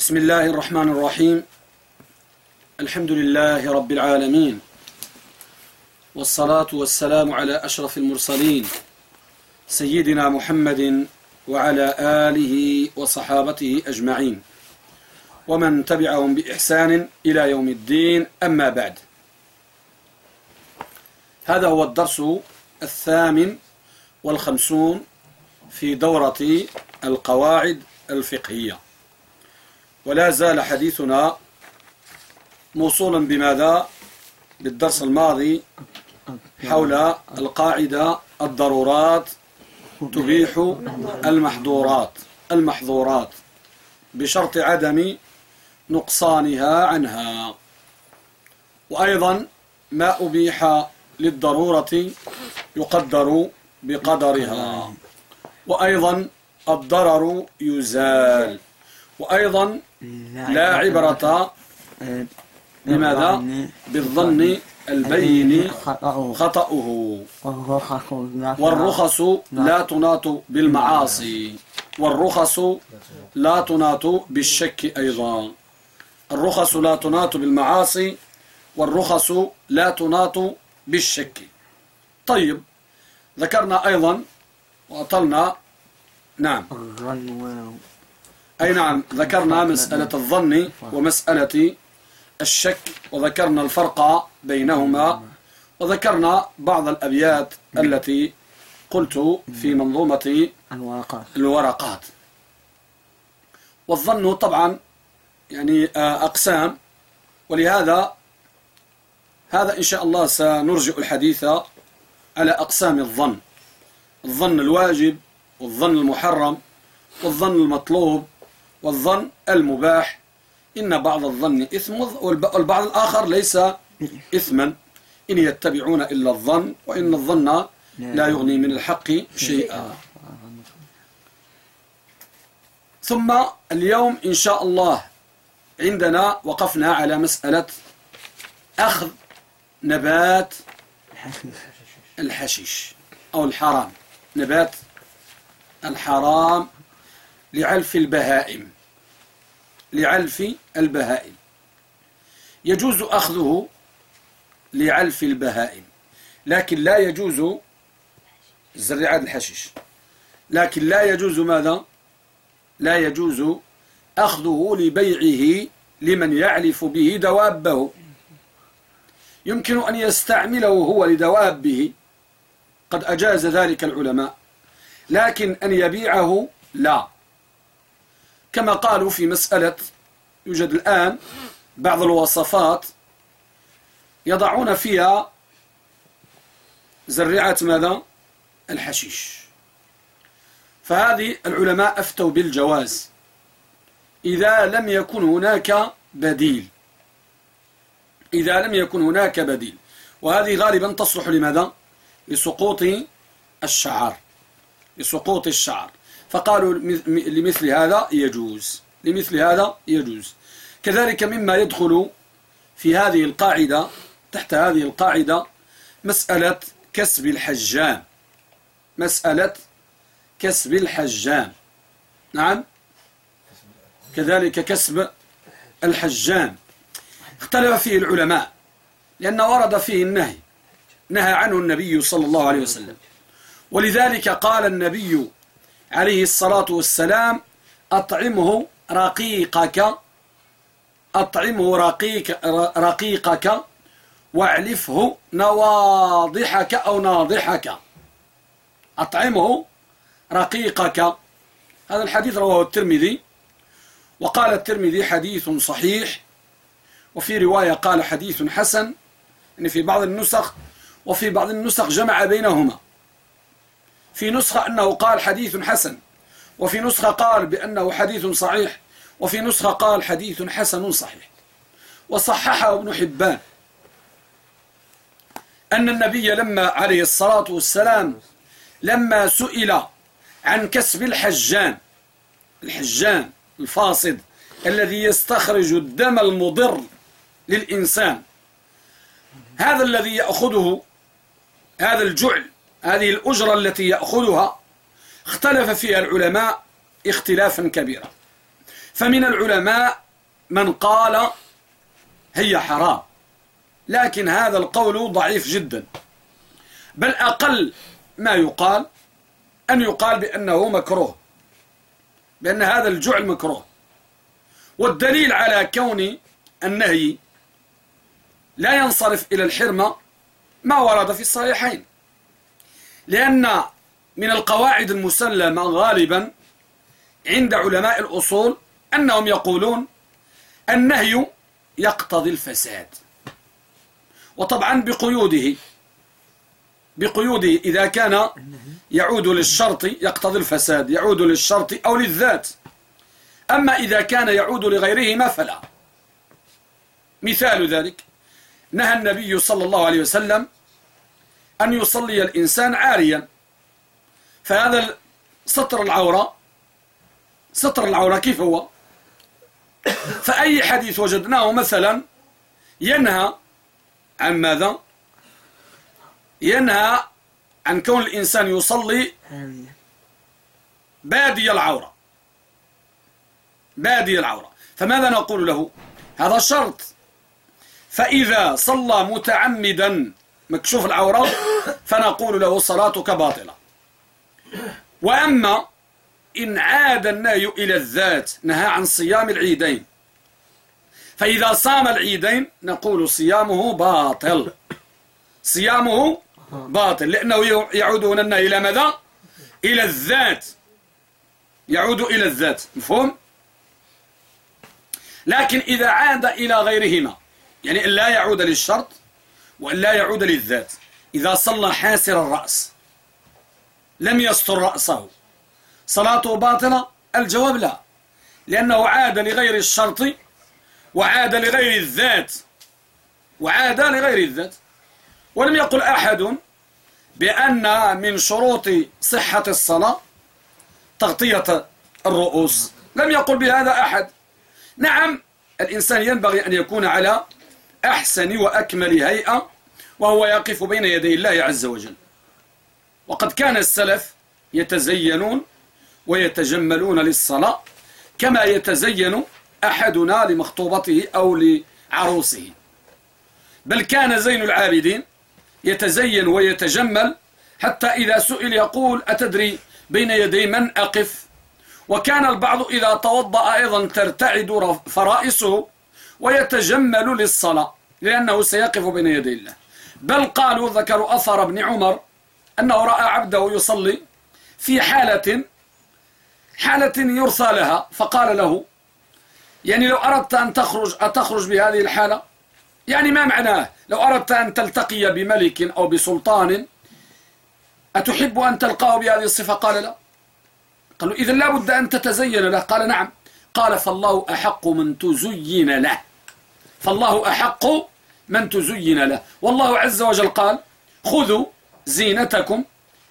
بسم الله الرحمن الرحيم. الحمد لله رب العالمين. والصلاة والسلام على أشرف المرسلين سيدنا محمد وعلى آله وصحابته أجمعين. ومن تبعهم بإحسان إلى يوم الدين أما بعد. هذا هو الدرس الثامن والخمسون في دورة القواعد الفقهية. ولا زال حديثنا موصولا بماذا؟ بالدرس الماضي حول القاعدة الضرورات تبيح المحظورات. المحظورات. بشرط عدم نقصانها عنها. وأيضا ما أبيح للضرورة يقدر بقدرها. وأيضا الضرر يزال. وأيضا لا عبرة. لماذا؟ بالظن البين خطأه. والرخص لا تناط. بالمعاصي. والرخص لا تناط بالشك أيضا. الرخص لا تناط بالمعاصي والرخص لا تناط بالشك. طيب ذكرنا أيضا وأطلنا نعم. أي نعم ذكرنا مسألة الظن ومسألة الشك وذكرنا الفرق بينهما وذكرنا بعض الأبيات التي قلت في منظومة الورقات. الورقات. والظن طبعا يعني أقسام ولهذا هذا إن شاء الله سنرجع الحديث على أقسام الظن. الظن الواجب والظن المحرم والظن المطلوب والظن المباح. إن بعض الظن إثم والبعض الآخر ليس إثما. إن يتبعون إلا الظن وإن الظن لا يغني من الحق شيئا. ثم اليوم إن شاء الله عندنا وقفنا على مسألة أخذ نبات الحشيش أو الحرام. نبات الحرام. لعلف البهائم. لعلف البهائم. يجوز أخذه لعلف البهائم. لكن لا يجوز زرعات الحشيش. لكن لا يجوز ماذا؟ لا يجوز أخذه لبيعه لمن يعلف به دوابه. يمكن أن يستعمله هو لدوابه. قد أجاز ذلك العلماء. لكن أن يبيعه لا. كما قالوا في مسألة يوجد الآن بعض الوصفات يضعون فيها زرعة ماذا؟ الحشيش. فهذه العلماء أفتوا بالجواز. إذا لم يكن هناك بديل. إذا لم يكن هناك بديل. وهذه غالبا تصلح لماذا؟ لسقوط الشعر لسقوط الشعر فقالوا لمثل هذا يجوز. لمثل هذا يجوز. كذلك مما يدخل في هذه القاعدة تحت هذه القاعدة مسألة كسب الحجام. مسألة كسب الحجام. نعم؟ كذلك كسب الحجام. اختلف فيه العلماء لأن ورد فيه النهي. نهى عنه النبي صلى الله عليه وسلم. ولذلك قال النبي عليه الصلاة والسلام أطعمه رقيقك أطعمه رقيق رقيقك واعلفه نواضحك أو ناضحك. أطعمه رقيقك. هذا الحديث رواه الترمذي وقال الترمذي حديث صحيح وفي رواية قال حديث حسن يعني في بعض النسخ وفي بعض النسخ جمع بينهما. في نسخة أنه قال حديث حسن وفي نسخة قال بأنه حديث صحيح وفي نسخة قال حديث حسن صحيح. وصححه ابن حبان أن النبي لما عليه الصلاة والسلام لما سئل عن كسب الحجان الحجان الفاصد الذي يستخرج الدم المضر للإنسان هذا الذي يأخذه هذا الجعل هذه الأجرة التي يأخذها اختلف فيها العلماء اختلافا كبيرا. فمن العلماء من قال هي حرام لكن هذا القول ضعيف جدا. بل أقل ما يقال أن يقال بأنه مكروه بأن هذا الجعل مكروه. والدليل على كون النهي لا ينصرف إلى الحرمة ما ورد في الصحيحين. لأن من القواعد المسلمة غالبا عند علماء الأصول أنهم يقولون النهي يقتضي الفساد. وطبعا بقيوده بقيوده إذا كان يعود للشرط يقتضي الفساد يعود للشرط أو للذات. أما إذا كان يعود لغيرهما فلا. مثال ذلك نهى النبي صلى الله عليه وسلم أن يصلي الإنسان عاريا. فهذا سطر العورة سطر العورة كيف هو؟ فأي حديث وجدناه مثلا ينهى عن ماذا؟ ينهى عن كون الإنسان يصلي بادي العورة. بادي العورة. فماذا نقول له؟ هذا شرط. فإذا صلى متعمدا مكشوف العورة فنقول له صلاتك باطلة وأما إن عاد النهي إلى الذات نهى عن صيام العيدين فإذا صام العيدين نقول صيامه باطل صيامه باطل لأنه يعود هنا إلى ماذا؟ إلى الذات يعود إلى الذات مفهوم؟ لكن إذا عاد إلى غيرهما يعني لا يعود للشرط وأن لا يعود للذات. إذا صلى حاسر الرأس لم يستر رأسه. صلاته باطلة؟ الجواب لا. لأنه عاد لغير الشرط وعاد لغير الذات. وعاد لغير الذات. ولم يقل أحد بأن من شروط صحة الصلاة تغطية الرؤوس. لم يقل بهذا أحد. نعم الإنسان ينبغي أن يكون على أحسن وأكمل هيئة وهو يقف بين يدي الله عز وجل. وقد كان السلف يتزينون ويتجملون للصلاة كما يتزين أحدنا لمخطوبته أو لعروسه. بل كان زين العابدين يتزين ويتجمل حتى إذا سئل يقول أتدري بين يدي من أقف؟ وكان البعض إذا توضأ أيضا ترتعد فرائسه ويتجمل للصلاة لأنه سيقف بين يدي الله. بل قالوا ذكروا أثر ابن عمر أنه رأى عبده يصلي في حالة حالة يرثى لها فقال له يعني لو أردت أن تخرج أتخرج بهذه الحالة؟ يعني ما معناه؟ لو أردت أن تلتقي بملك أو بسلطان أتحب أن تلقاه بهذه الصفة؟ قال لا. قالوا إذا لابد أن تتزين له. قال نعم. قال فالله أحق من تزين له. فالله أحق من تزين له. والله عز وجل قال خذوا زينتكم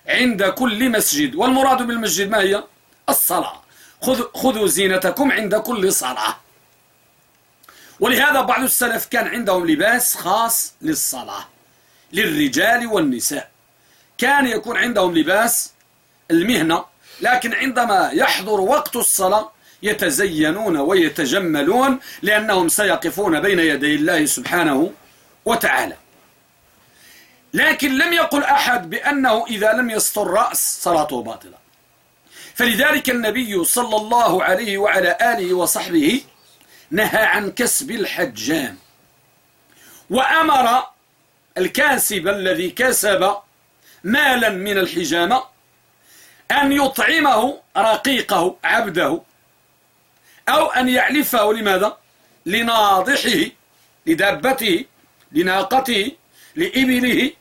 عند كل مسجد. والمراد بالمسجد ما هي؟ الصلاة. خذوا زينتكم عند كل صلاة. ولهذا بعض السلف كان عندهم لباس خاص للصلاة للرجال والنساء. كان يكون عندهم لباس المهنة لكن عندما يحضر وقت الصلاة يتزينون ويتجملون لأنهم سيقفون بين يدي الله سبحانه وتعالى. لكن لم يقل أحد بأنه إذا لم يستر رأس صلاته باطلة. فلذلك النبي صلى الله عليه وعلى آله وصحبه نهى عن كسب الحجام. وأمر الكاسب الذي كسب مالا من الحجامة أن يطعمه رقيقه عبده أو أن يعلفه لماذا؟ لناضحه لدابته لناقته لإبله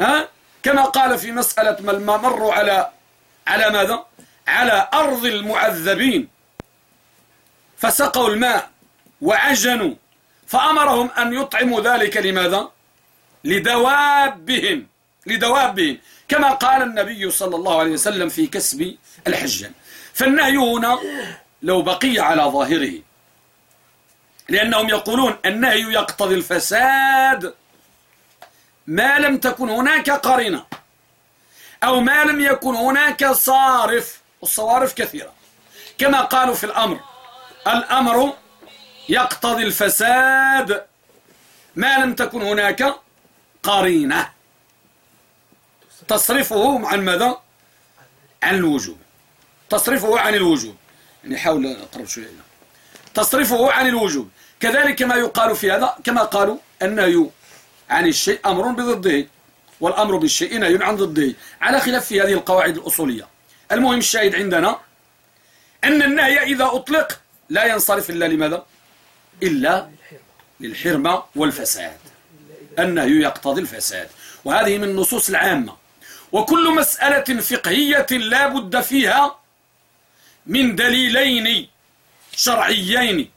ها؟ كما قال في مسألة ما مروا على على ماذا؟ على أرض المعذبين فسقوا الماء وعجنوا فأمرهم أن يطعموا ذلك لماذا؟ لدوابهم لدوابهم كما قال النبي صلى الله عليه وسلم في كسب الحجة فالنهي هنا لو بقي على ظاهره. لأنهم يقولون النهي يقتضي الفساد. ما لم تكن هناك قرينة أو ما لم يكن هناك صارف. والصوارف كثيرة. كما قالوا في الأمر الأمر يقتضي الفساد. ما لم تكن هناك قرينة. تصرفه عن ماذا؟ عن الوجوب. تصرفه عن الوجوب. يعني حاول أقرب شوية. تصرفه عن الوجوب. كذلك ما يقال في هذا كما قالوا النهي عن الشيء أمر بضده والأمر بالشيء نهي عن ضده. على خلاف في هذه القواعد الأصولية. المهم الشاهد عندنا أن النهي إذا أطلق لا ينصرف إلا لماذا؟ إلا للحرمة والفساد. النهي يقتضي الفساد. وهذه من النصوص العامة. وكل مسألة فقهية لا بد فيها من دليلين شرعيين.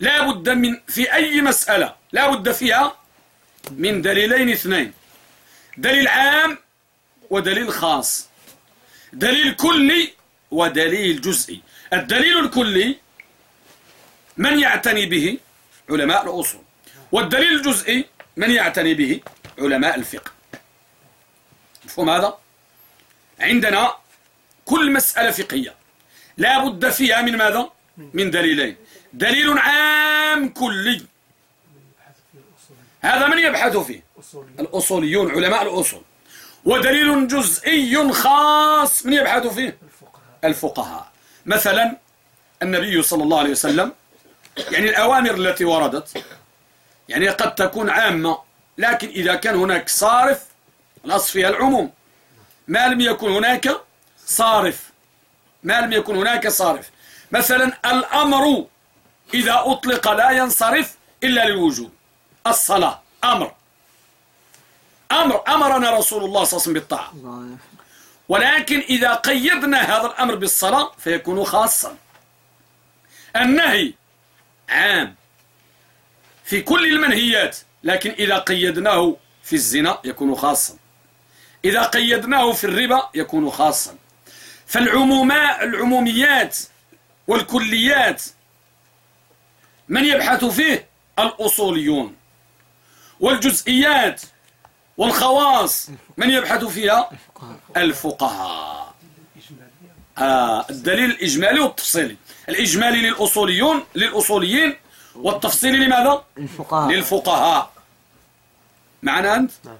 لا بد من في أي مسألة لا بد فيها من دليلين اثنين. دليل عام ودليل خاص. دليل كلي ودليل جزئي. الدليل الكلي من يعتني به علماء الأصول والدليل الجزئي من يعتني به علماء الفقه. مفهوم هذا؟ عندنا كل مسألة فقهية. لا بد فيها من ماذا؟ من دليلين. دليل عام كلي. هذا من يبحث فيه؟ الأصوليون علماء الأصول. ودليل جزئي خاص من يبحث فيه؟ الفقهاء. مثلا النبي صلى الله عليه وسلم يعني الأوامر التي وردت يعني قد تكون عامة لكن إذا كان هناك صارف الأصل فيها العموم. ما لم يكن هناك صارف. ما لم يكن هناك صارف. مثلا الأمر إذا أطلق لا ينصرف إلا للوجوب. الصلاة أمر. أمر أمرنا رسول الله صلى الله عليه وسلم بالطاعة. ولكن إذا قيدنا هذا الأمر بالصلاة فيكون خاصا. النهي عام في كل المنهيات لكن إذا قيدناه في الزنا يكون خاصا. إذا قيدناه في الربا يكون خاصا. فالعمومات العموميات والكليات من يبحث فيه الأصوليون والجزئيات والخواص من يبحث فيها الفقهاء آه الدليل الإجمالي والتفصيلي الإجمالي للأصوليون للأصوليين والتفصيلي لماذا؟ الفقهاء للفقهاء معنا أنت؟ نعم.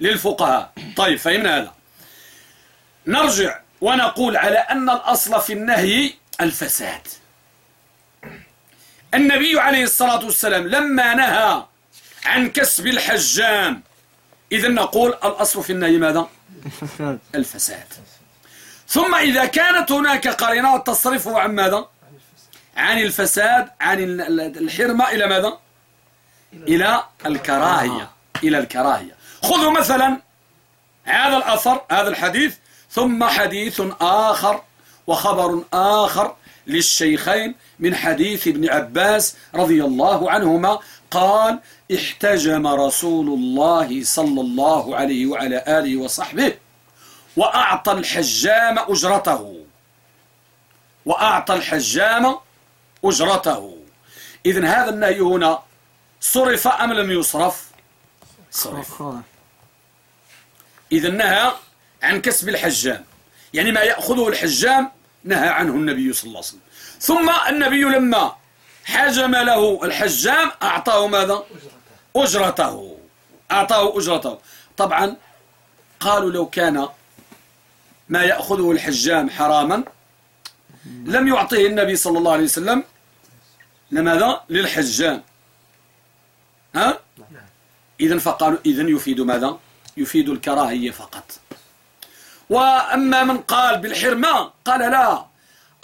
للفقهاء طيب فهمنا هذا نرجع ونقول على أن الأصل في النهي الفساد النبي عليه الصلاة والسلام لما نهى عن كسب الحجام إذا نقول الأصل في النهي ماذا؟ الفساد الفساد ثم إذا كانت هناك قرينة تصرفه عن ماذا؟ عن الفساد عن الحرمة إلى ماذا؟ إلى الكراهية إلى الكراهية خذوا مثلا هذا الأثر هذا الحديث ثم حديث آخر وخبر آخر للشيخين من حديث ابن عباس رضي الله عنهما قال احتجم رسول الله صلى الله عليه وعلى آله وصحبه وأعطى الحجام أجرته. وأعطى الحجام أجرته. إذن هذا النهي هنا صرف أم لم يصرف؟ صرف. إذا نهى عن كسب الحجام. يعني ما يأخذه الحجام نهى عنه النبي صلى الله عليه وسلم. ثم النبي لما حجم له الحجام أعطاه ماذا؟ أجرته. أعطاه أجرته. طبعا قالوا لو كان ما يأخذه الحجام حراما لم يعطيه النبي صلى الله عليه وسلم لماذا؟ للحجام. ها؟ إذا فقالوا إذا يفيد ماذا؟ يفيد الكراهية فقط. وأما من قال بالحرمة قال لا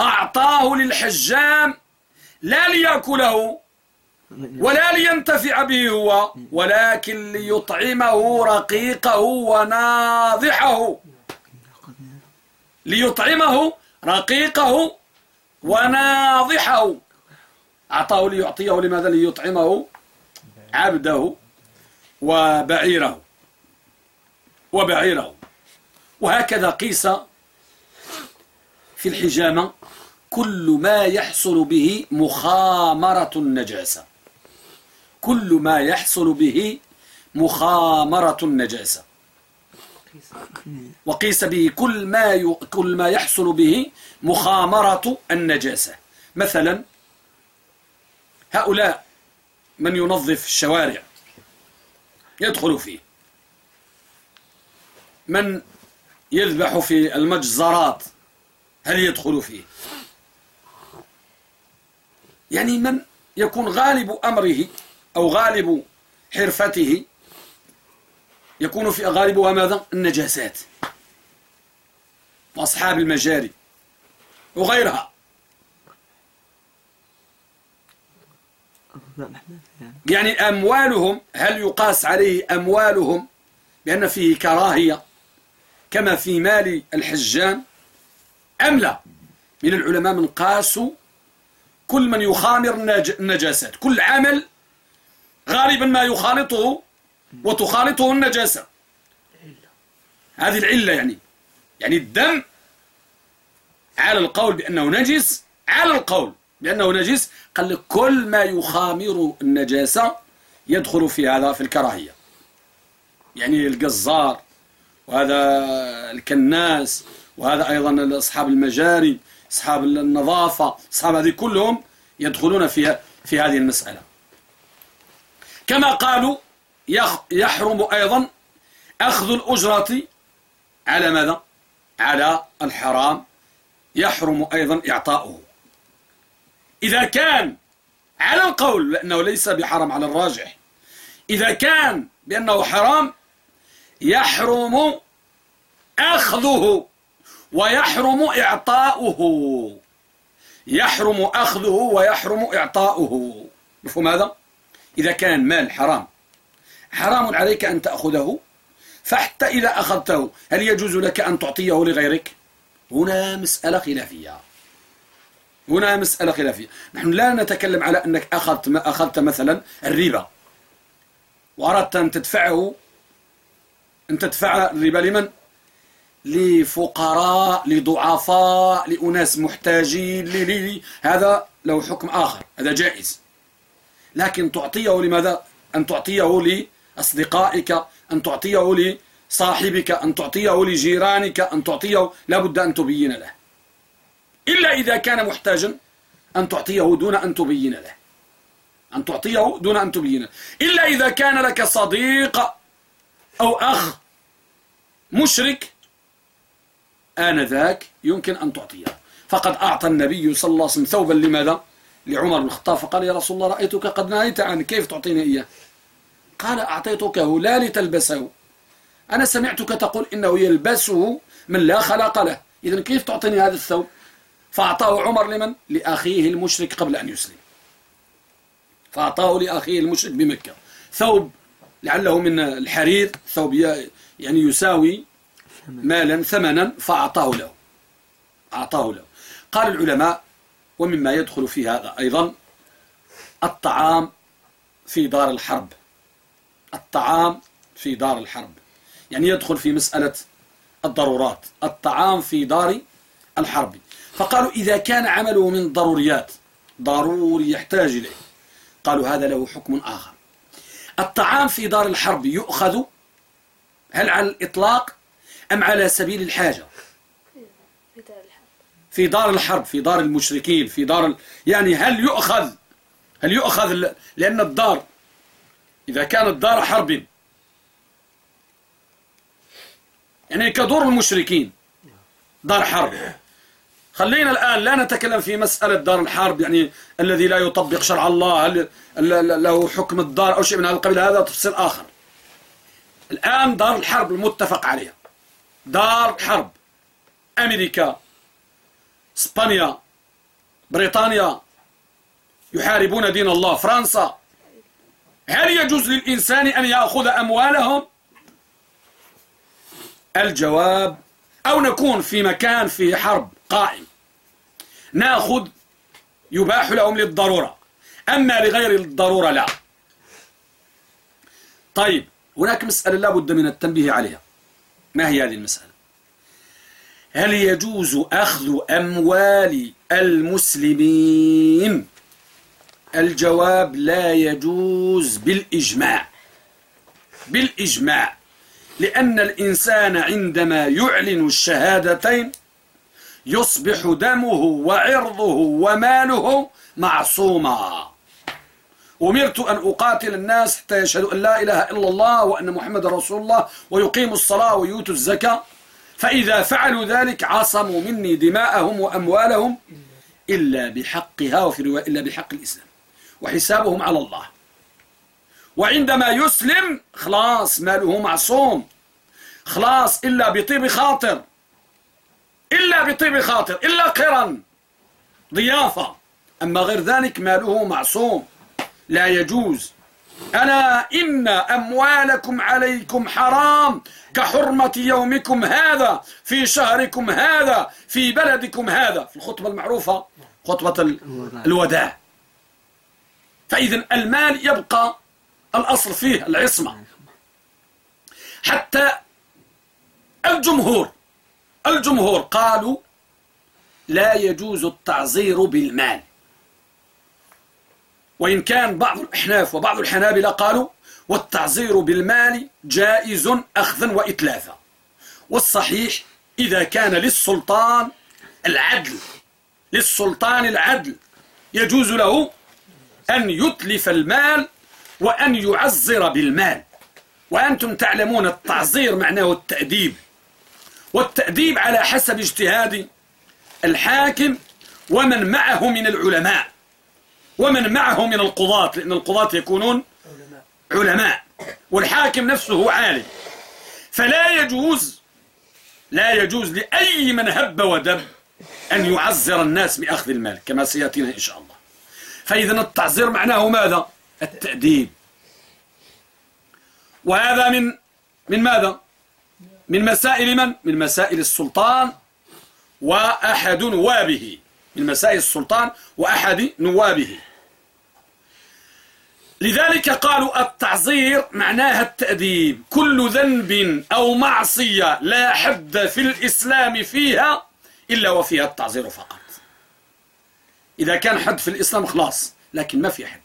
أعطاه للحجام لا ليأكله ولا لينتفع به هو ولكن ليطعمه رقيقه وناضحه. ليطعمه رقيقه وناضحه. أعطاه ليعطيه لماذا؟ ليطعمه عبده وبعيره وبعيره. وهكذا قيس في الحجامة كل ما يحصل به مخامرة النجاسة. كل ما يحصل به مخامرة النجاسة. وقيس به كل ما. كل ما يحصل به مخامرة النجاسة. مثلا هؤلاء من ينظف الشوارع يدخل فيه. من يذبح في المجزرات هل يدخل فيه؟ يعني من يكون غالب أمره أو غالب حرفته يكون في غالبها ماذا؟ النجاسات وأصحاب المجاري وغيرها. يعني أموالهم هل يقاس عليه أموالهم بأن فيه كراهية؟ كما في مال الحجان أم لا؟ من العلماء من قاسوا كل من يخامر النجاسات كل عمل غالبا ما يخالطه وتخالطه النجاسة. هذه العلة يعني. يعني الدم على القول بأنه نجس على القول بأنه نجس قال لك كل ما يخامر النجاسة يدخل في هذا في الكراهية. يعني الجزار وهذا الكناس وهذا أيضا أصحاب المجاري أصحاب النظافة أصحاب هذه كلهم يدخلون في في هذه المسألة. كما قالوا يحرم أيضا أخذ الأجرة على ماذا؟ على الحرام. يحرم أيضا إعطاؤه. إذا كان على القول لأنه ليس بحرام على الراجح إذا كان بأنه حرام يحرم أخذه ويحرم إعطاؤه. يحرم أخذه ويحرم إعطاؤه. مفهوم هذا؟ إذا كان مال حرام حرام عليك أن تأخذه فحتى إذا أخذته هل يجوز لك أن تعطيه لغيرك؟ هنا مسألة خلافية. هنا مسألة خلافية. نحن لا نتكلم على أنك أخذت, ما أخذت مثلا الربا وأردت أن تدفعه أن تدفع الربا لمن؟ لفقراء لضعفاء لأناس محتاجين لي لي هذا له حكم آخر هذا جائز. لكن تعطيه لماذا؟ أن تعطيه لأصدقائك أن تعطيه لصاحبك أن تعطيه لجيرانك أن تعطيه لابد أن تبين له. إلا إذا كان محتاجا أن تعطيه دون أن تبين له. أن تعطيه دون أن تبين له. إلا إذا كان لك صديق أو أخ مشرك آنذاك يمكن أن تعطيه فقد أعطى النبي صلى الله عليه وسلم ثوبا لماذا؟ لعمر بن الخطاب فقال يا رسول الله رأيتك قد نهيت عنه كيف تعطيني إياه؟ قال أعطيتكه لا لتلبسه أنا سمعتك تقول إنه يلبسه من لا خلاق له إذا كيف تعطيني هذا الثوب؟ فأعطاه عمر لمن؟ لأخيه المشرك قبل أن يسلم فأعطاه لأخيه المشرك بمكة ثوب لعله من الحرير ثوب يعني يساوي مالا ثمنا فأعطاه له. أعطاه له. قال العلماء ومما يدخل في هذا أيضا الطعام في دار الحرب. الطعام في دار الحرب. يعني يدخل في مسألة الضرورات. الطعام في دار الحرب. فقالوا إذا كان عمله من ضروريات ضروري يحتاج إليه. قالوا هذا له حكم آخر. الطعام في دار الحرب يؤخذ هل على الإطلاق أم على سبيل الحاجة؟ في دار الحرب في دار المشركين في دار ال... يعني هل يؤخذ هل يؤخذ لأن الدار إذا كانت دار حرب. يعني كدور المشركين دار حرب. خلينا الآن لا نتكلم في مسألة دار الحرب يعني الذي لا يطبق شرع الله هل له حكم الدار أو شيء من هذا القبيل؟ هذا تفصيل آخر. الآن دار الحرب المتفق عليها. دار حرب. أمريكا إسبانيا بريطانيا يحاربون دين الله. فرنسا. هل يجوز للإنسان أن يأخذ أموالهم؟ الجواب أو نكون في مكان في حرب. قائم. ناخذ يباح لهم للضرورة. أما لغير الضرورة لا. طيب هناك مسألة لا بد من التنبيه عليها. ما هي هذه المسألة؟ هل يجوز أخذ أموال المسلمين؟ الجواب لا يجوز بالإجماع. بالإجماع. لأن الإنسان عندما يعلن الشهادتين يصبح دمه وعرضه وماله معصوما. أمرت أن أقاتل الناس حتى يشهدوا أن لا إله إلا الله وأن محمد رسول الله ويقيموا الصلاة ويؤتوا الزكاة. فإذا فعلوا ذلك عصموا مني دماءهم وأموالهم إلا بحقها وفي رواية إلا بحق الإسلام وحسابهم على الله. وعندما يسلم خلاص ماله معصوم. خلاص إلا بطيب خاطر. إلا بطيب خاطر إلا قرا ضيافة. أما غير ذلك ماله معصوم. لا يجوز. ألا إن أموالكم عليكم حرام كحرمة يومكم هذا في شهركم هذا في بلدكم هذا. في الخطبة المعروفة خطبة الوداع. فإذا المال يبقى الأصل فيه العصمة. حتى الجمهور الجمهور قالوا لا يجوز التعزير بالمال. وإن كان بعض الأحناف وبعض الحنابلة قالوا والتعزير بالمال جائز أخذا وإتلافا. والصحيح إذا كان للسلطان العدل للسلطان العدل يجوز له أن يتلف المال وأن يعزر بالمال. وأنتم تعلمون التعزير معناه التأديب. والتأديب على حسب اجتهاد الحاكم ومن معه من العلماء ومن معه من القضاة لأن القضاة يكونون علماء. والحاكم نفسه عالم. فلا يجوز لا يجوز لأي من هب ودب أن يعزر الناس بأخذ المال كما سيأتينا إن شاء الله. فإذا التعزير معناه ماذا؟ التأديب. وهذا من من ماذا؟ من مسائل من؟ من مسائل السلطان وأحد نوابه. من مسائل السلطان وأحد نوابه. لذلك قالوا التعزير معناها التأديب. كل ذنب أو معصية لا حد في الإسلام فيها إلا وفيها التعزير فقط. إذا كان حد في الإسلام خلاص لكن ما في حد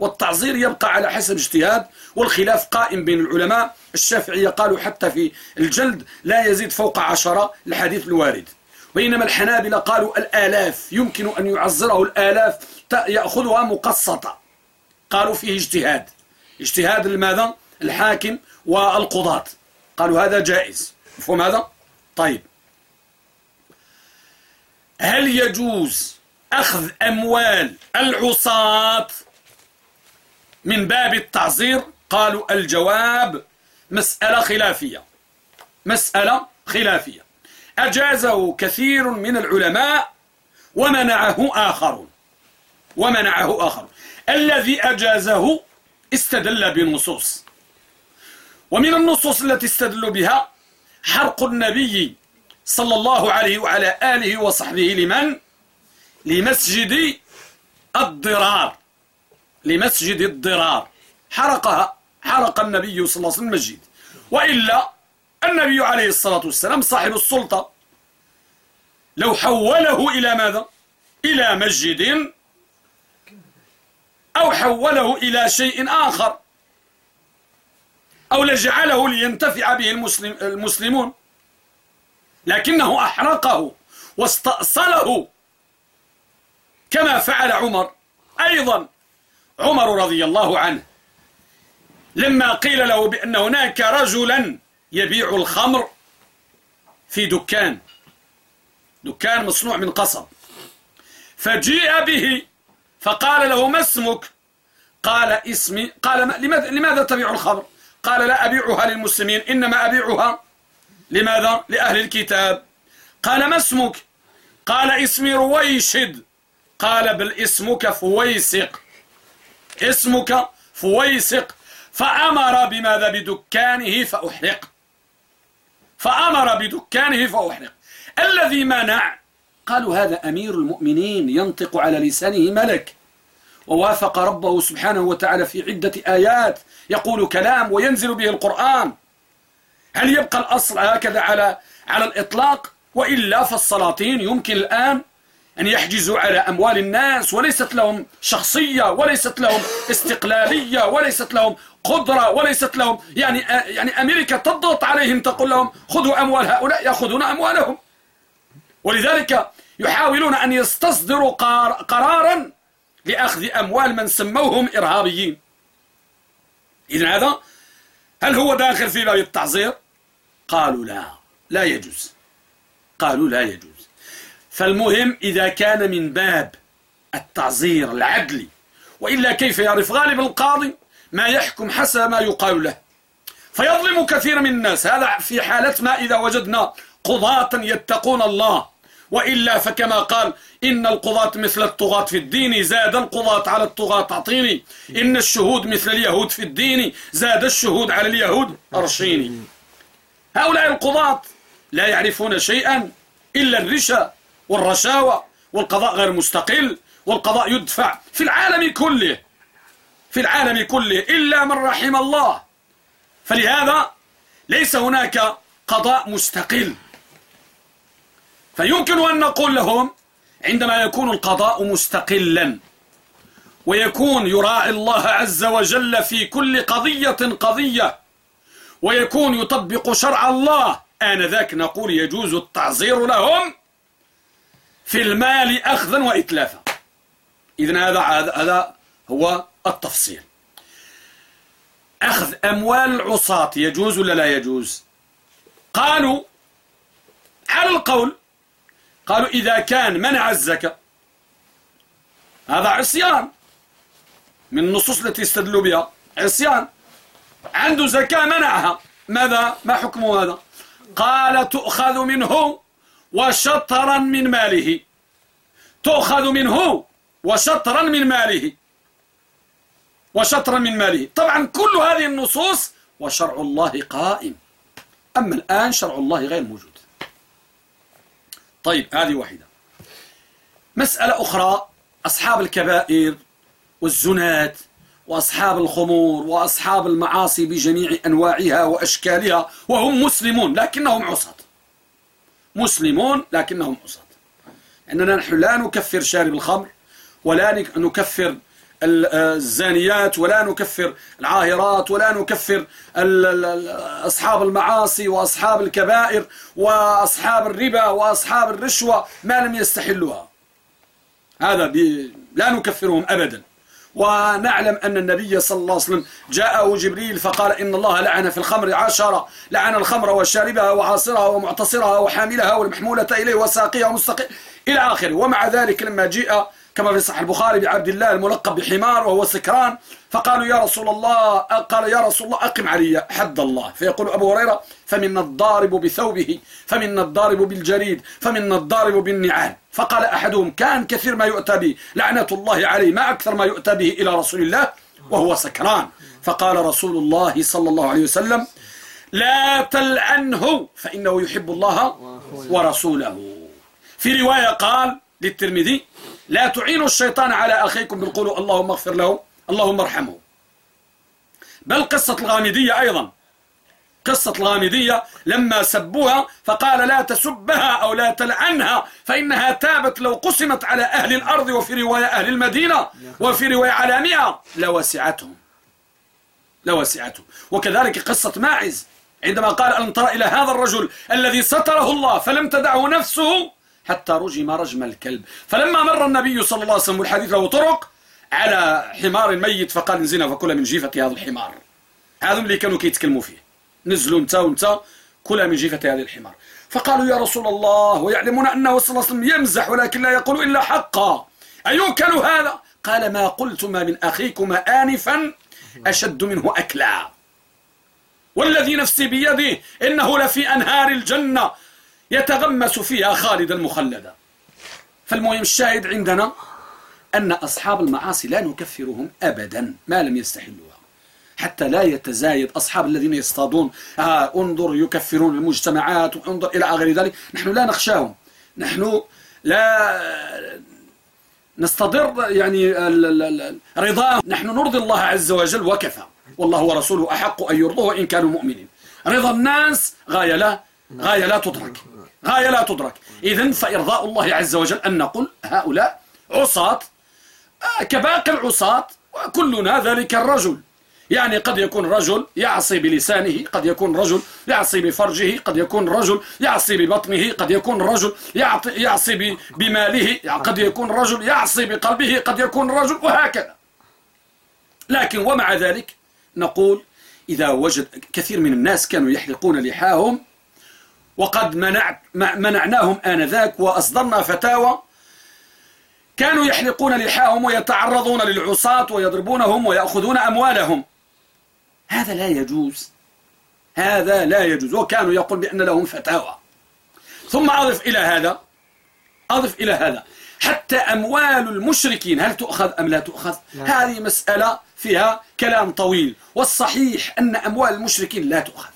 والتعزير يبقى على حسب اجتهاد والخلاف قائم بين العلماء. الشافعية قالوا حتى في الجلد لا يزيد فوق عشرة الحديث الوارد. بينما الحنابلة قالوا الآلاف يمكن أن يعزره الآلاف يأخذها مقسطة. قالوا فيه اجتهاد. اجتهاد لماذا؟ الحاكم والقضاة. قالوا هذا جائز. مفهوم هذا؟ طيب. هل يجوز أخذ أموال العصاة من باب التعزير قالوا الجواب مسألة خلافية. مسألة خلافية. أجازه كثير من العلماء ومنعه آخرون. ومنعه آخر الذي أجازه استدل بنصوص. ومن النصوص التي استدلوا بها حرق النبي صلى الله عليه وعلى آله وصحبه لمن؟ لمسجد الضرار. لمسجد الضرار. حرقها حرق النبي صلى الله عليه وسلم المسجد. وإلا النبي عليه الصلاة والسلام صاحب السلطة. لو حوله إلى ماذا؟ إلى مسجد أو حوله إلى شيء آخر. أو لجعله لينتفع به المسلم المسلمون. لكنه أحرقه واستأصله. كما فعل عمر. أيضا عمر رضي الله عنه. لما قيل له بأن هناك رجلا يبيع الخمر في دكان. دكان مصنوع من قصب. فجيء به فقال له ما اسمك؟ قال اسمي قال لماذا, لماذا تبيع الخمر؟ قال لا أبيعها للمسلمين إنما أبيعها لماذا؟ لأهل الكتاب. قال ما اسمك؟ قال اسمي رويشد. قال بل اسمك فويسق. اسمك فويسق فأمر بماذا؟ بدكانه فأحرق. فأمر بدكانه فأحرق. الذي منع قالوا هذا أمير المؤمنين ينطق على لسانه ملك ووافق ربه سبحانه وتعالى في عدة آيات يقول كلام وينزل به القرآن. هل يبقى الأصل هكذا على على الإطلاق؟ وإلا فالسلاطين يمكن الآن أن يحجزوا على أموال الناس وليست لهم شخصية وليست لهم استقلالية وليست لهم قدرة وليست لهم يعني يعني أمريكا تضغط عليهم تقول لهم خذوا أموال هؤلاء يأخذون أموالهم. ولذلك يحاولون أن يستصدروا قرارا لأخذ أموال من سموهم إرهابيين. إذن هذا هل هو داخل في باب التعزير؟ قالوا لا لا يجوز. قالوا لا يجوز. فالمهم إذا كان من باب التعزير العدلي وإلا كيف يعرف غالب القاضي ما يحكم حسب ما يقال له؟ فيظلم كثير من الناس. هذا في حالة ما إذا وجدنا قضاة يتقون الله. وإلا فكما قال إن القضاة مثل الطغاة في الدين زاد القضاة على الطغاة أعطيني إن الشهود مثل اليهود في الدين زاد الشهود على اليهود أرشيني. هؤلاء القضاة لا يعرفون شيئا إلا الرشا. والرشاوى والقضاء غير مستقل والقضاء يدفع في العالم كله في العالم كله إلا من رحم الله. فلهذا ليس هناك قضاء مستقل. فيمكن أن نقول لهم عندما يكون القضاء مستقلا ويكون يراعي الله عز وجل في كل قضية قضية ويكون يطبق شرع الله آنذاك نقول يجوز التعزير لهم في المال أخذا وإتلافا. إذن هذا هذا هو التفصيل. أخذ أموال العصاة يجوز ولا لا يجوز؟ قالوا على القول قالوا إذا كان منع الزكاة هذا عصيان من النصوص التي استدلوا بها عصيان عنده زكاة منعها. ماذا؟ ما حكم هذا؟ قال تؤخذ منه وشطرا من ماله. تؤخذ منه وشطرا من ماله. وشطرا من ماله. طبعا كل هذه النصوص وشرع الله قائم. أما الآن شرع الله غير موجود. طيب هذه واحدة. مسألة أخرى أصحاب الكبائر والزنات وأصحاب الخمور وأصحاب المعاصي بجميع أنواعها وأشكالها وهم مسلمون لكنهم عصاة. مسلمون لكنهم عصاة أننا نحن لا نكفر شارب الخمر ولا نكفر الزانيات ولا نكفر العاهرات ولا نكفر أصحاب المعاصي وأصحاب الكبائر وأصحاب الربا وأصحاب الرشوة ما لم يستحلوها. هذا لا نكفرهم أبدا. ونعلم أن النبي صلى الله عليه وسلم جاءه جبريل فقال إن الله لعن في الخمر عشرة لعن الخمر وشاربها وعاصرها ومعتصرها وحاملها والمحمولة إليه وساقيها ومستقيم إلى آخره. ومع ذلك لما جاء كما في صحيح البخاري بعبد الله الملقب بحمار وهو سكران فقالوا يا رسول الله قال يا رسول الله أقم علي حد الله. فيقول أبو هريرة فمنا الضارب بثوبه فمنا الضارب بالجريد فمنا الضارب بالنعال. فقال أحدهم كان كثير ما يؤتى به لعنة الله عليه ما أكثر ما يؤتى به إلى رسول الله وهو سكران. فقال رسول الله صلى الله عليه وسلم لا تلعنه فإنه يحب الله ورسوله. في رواية قال للترمذي لا تعينوا الشيطان على أخيكم بالقولوا اللهم اغفر له اللهم ارحمه بل قصة الغامدية أيضا. قصة الغامدية لما سبوها فقال لا تسبها أو لا تلعنها فإنها تابت لو قسمت على أهل الأرض وفي رواية أهل المدينة وفي رواية على مئة. لوسعتهم. وكذلك قصة ماعز. عندما قال ألم ترى إلى هذا الرجل الذي ستره الله فلم تدعه نفسه حتى رجم رجم الكلب. فلما مر النبي صلى الله عليه وسلم والحديث له طرق على حمار ميت فقال انزنا فكل من جيفة هذا الحمار. هذا اللي كانوا كيتكلموا فيه. نزلوا انت وانت كل من جيفة هذا الحمار. فقالوا يا رسول الله ويعلمون أنه صلى الله عليه وسلم يمزح ولكن لا يقول إلا حقا. أيوكل هذا؟ قال ما قلتما من أخيكما آنفا أشد منه أكلا. والذي نفسي بيده إنه لفي أنهار الجنة. يتغمس فيها خالدا مخلدا فالمهم الشاهد عندنا أن أصحاب المعاصي لا نكفرهم أبدا ما لم يستحلوها. حتى لا يتزايد أصحاب الذين يصطادون آه انظر يكفرون المجتمعات وانظر إلى غير ذلك. نحن لا نخشاهم. نحن لا نستضر يعني رضا نحن نرضي الله عز وجل وكفى. والله ورسوله أحق أن يرضوه إن كانوا مؤمنين. رضا الناس غاية لا غاية لا تدرك. غاية لا تدرك. إذن فإرضاء الله عز وجل أن نقول هؤلاء عصاة آه، كباقي العصاة وكلنا ذلك الرجل. يعني قد يكون رجل يعصي بلسانه قد يكون رجل يعصي بفرجه قد يكون رجل يعصي ببطنه قد يكون رجل يعصي بماله قد يكون رجل يعصي بقلبه قد يكون رجل وهكذا. لكن ومع ذلك نقول إذا وجد كثير من الناس كانوا يحلقون لحاهم وقد منع منعناهم آنذاك وأصدرنا فتاوى. كانوا يحلقون لحاهم ويتعرضون للعصاة ويضربونهم ويأخذون أموالهم. هذا لا يجوز. هذا لا يجوز. وكانوا يقول بأن لهم فتاوى. ثم أضف إلى هذا أضف إلى هذا. حتى أموال المشركين هل تؤخذ أم لا تؤخذ؟ لا. هذه مسألة فيها كلام طويل. والصحيح أن أموال المشركين لا تؤخذ.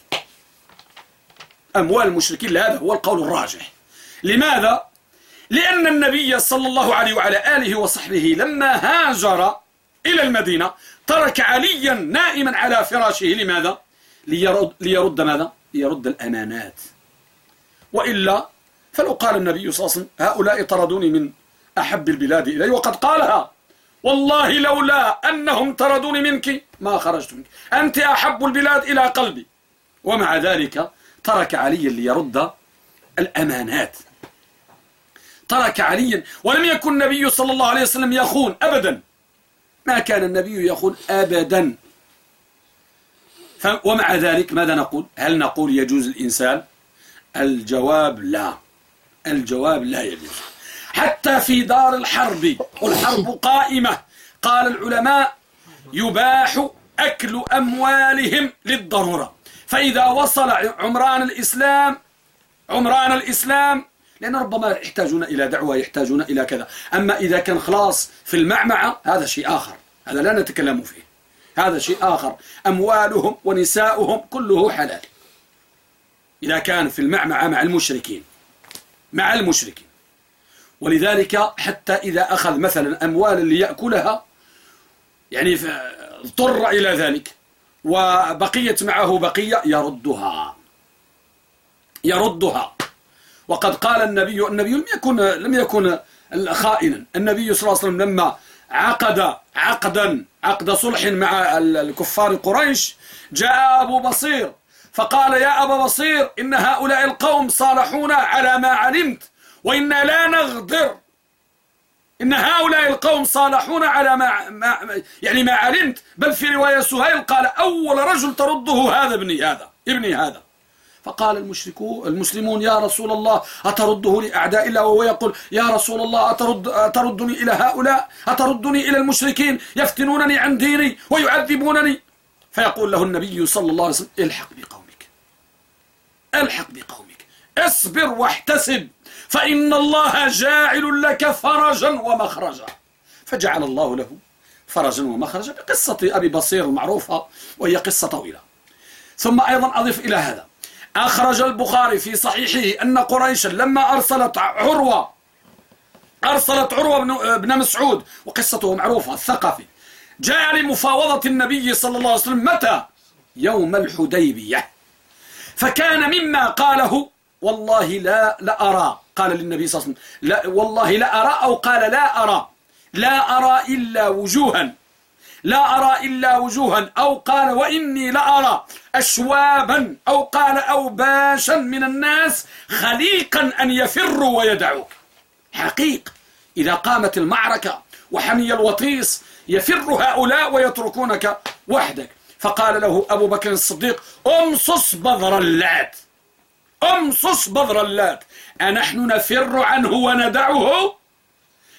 أموال المشركين لا هذا هو القول الراجح لماذا؟ لأن النبي صلى الله عليه وعلى آله وصحبه لما هاجر إلى المدينة ترك عليا نائما على فراشه لماذا؟ ليرد, ليرد ماذا؟ ليرد الأمانات وإلا فلو قال النبي صلى الله عليه وسلم هؤلاء طردوني من أحب البلاد إلي وقد قالها والله لولا أنهم طردوني منك ما خرجت منك أنت أحب البلاد إلى قلبي ومع ذلك ترك عليا ليرد الأمانات. ترك عليا ولم يكن النبي صلى الله عليه وسلم يخون أبدا. ما كان النبي يخون أبدا. ومع ذلك ماذا نقول؟ هل نقول يجوز الإنسان؟ الجواب لا. الجواب لا يجوز. حتى في دار الحرب والحرب قائمة قال العلماء يباح أكل أموالهم للضرورة. فإذا وصل عمران الإسلام عمران الإسلام لأن ربما يحتاجون إلى دعوة يحتاجون إلى كذا. أما إذا كان خلاص في المعمعة هذا شيء آخر. هذا لا نتكلم فيه. هذا شيء آخر. أموالهم ونساؤهم كله حلال. إذا كان في المعمعة مع المشركين. مع المشركين. ولذلك حتى إذا أخذ مثلا أموالا ليأكلها يعني اضطر إلى ذلك. وبقيت معه بقية يردها. يردها. وقد قال النبي النبي لم يكن لم يكن خائنا. النبي صلى الله عليه وسلم لما عقد عقدا عقد صلح مع الكفار قريش جاء أبو بصير. فقال يا أبا بصير إن هؤلاء القوم صالحونا على ما علمت وإنا لا نغدر. إن هؤلاء القوم صالحون على ما, ما يعني ما علمت بل في رواية سهيل قال أول رجل ترده هذا ابني هذا ابني هذا. فقال المشركون المسلمون يا رسول الله أترده لأعداء الله؟ وهو يقول يا رسول الله أترد أتردني إلى هؤلاء؟ أتردني إلى المشركين؟ يفتنونني عن ديني ويعذبونني؟ فيقول له النبي صلى الله عليه وسلم الحق بقومك الحق بقومك اصبر واحتسب. فإن الله جاعل لك فرجا ومخرجا. فجعل الله له فرجا ومخرجا بقصة أبي بصير المعروفة وهي قصة طويلة. ثم أيضا أضيف إلى هذا. أخرج البخاري في صحيحه أن قريشا لما أرسلت عروة أرسلت عروة بن مسعود وقصته معروفة الثقفي. جاء لمفاوضة النبي صلى الله عليه وسلم متى؟ يوم الحديبية. فكان مما قاله والله لا لا أرى. قال للنبي صلى الله عليه وسلم لا والله لا أرى أو قال لا أرى لا أرى إلا وجوها لا أرى إلا وجوها أو قال وإني لأرى أشوابا أو قال أوباشا من الناس خليقا أن يفروا ويدعوك حقيق إذا قامت المعركة وحمي الوطيس يفر هؤلاء ويتركونك وحدك. فقال له أبو بكر الصديق أمصص بذر اللات أمصص بذر اللات. أنحن نفر عنه وندعه؟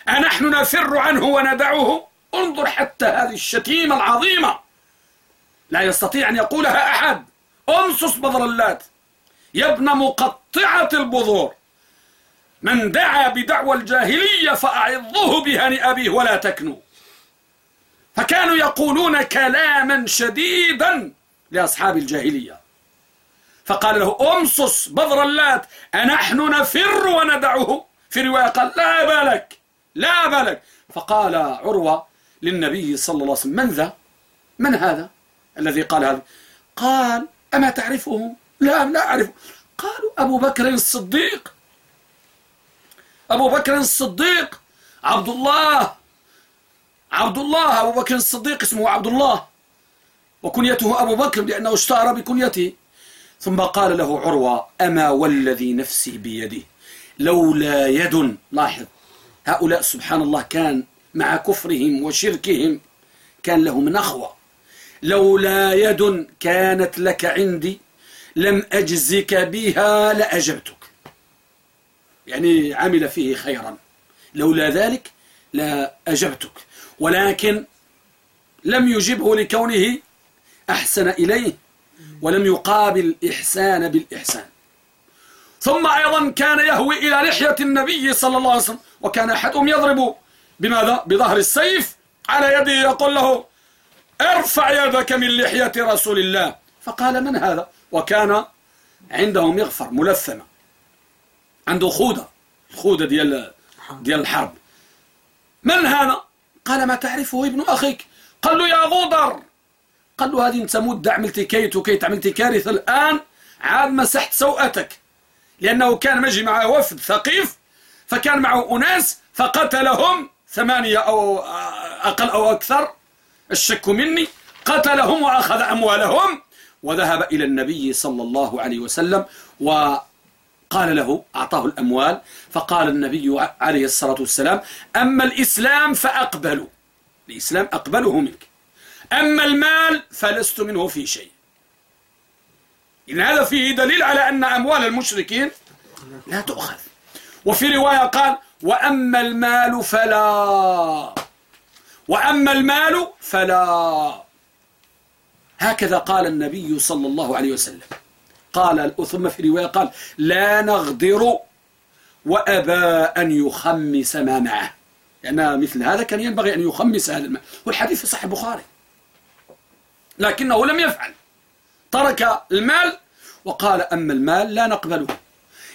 أنحن نفر عنه وندعه؟ انظر حتى هذه الشتيمة العظيمة. لا يستطيع أن يقولها أحد. بذر اللات يا ابن مقطعة البذور. من دعا بدعوى الجاهلية فأعظه بهن أبيه ولا تكنوا فكانوا يقولون كلاما شديدا لأصحاب الجاهلية. فقال له أمصص بذر اللات أنحن نفر وندعه. في رواية قال لا بالك لا بالك. فقال عروة للنبي صلى الله عليه وسلم من ذا؟ من هذا الذي قال هذا؟ قال أما تعرفه؟ لا لا أعرفه. قالوا أبو بكر الصديق. أبو بكر الصديق عبد الله عبد الله أبو بكر الصديق اسمه عبد الله وكنيته أبو بكر لأنه اشتهر بكنيته. ثم قال له عروة أما والذي نفسي بيده؟ لولا يد. لاحظ هؤلاء سبحان الله كان مع كفرهم وشركهم كان لهم نخوة. لولا يد كانت لك عندي لم أجزك بها لأجبتك. يعني عمل فيه خيرا. لولا ذلك لأجبتك ولكن لم يجبه لكونه أحسن إليه. ولم يقابل الإحسان بالإحسان ثم أيضا كان يهوي إلى لحية النبي صلى الله عليه وسلم وكان أحدهم يضرب بماذا؟ بظهر السيف على يده يقول له ارفع يدك من لحية رسول الله فقال من هذا؟ وكان عنده مغفر ملثمة عنده خوذة الخوذة ديال ديال الحرب من هذا؟ قال ما تعرفه ابن أخيك قال له يا غودر قال له هذه انت مدة عملتي كيت وكيت عملتي كارثة الآن عاد مسحت سوءتك. لأنه كان مجي معه وفد ثقيف فكان معه أناس فقتلهم ثمانية أو أقل أو أكثر. الشك مني قتلهم وأخذ أموالهم. وذهب إلى النبي صلى الله عليه وسلم وقال له أعطاه الأموال. فقال النبي عليه الصلاة والسلام أما الإسلام فأقبلوا. الإسلام أقبله منك. أما المال فلست منه في شيء. إن هذا فيه دليل على أن أموال المشركين لا تؤخذ. وفي رواية قال وأما المال فلا. وأما المال فلا. هكذا قال النبي صلى الله عليه وسلم. قال ثم في رواية قال لا نغدر وأبى أن يخمس ما معه. لأن مثل هذا كان ينبغي أن يخمس هذا المال والحديث في صحيح البخاري. لكنه لم يفعل. ترك المال وقال أما المال لا نقبله.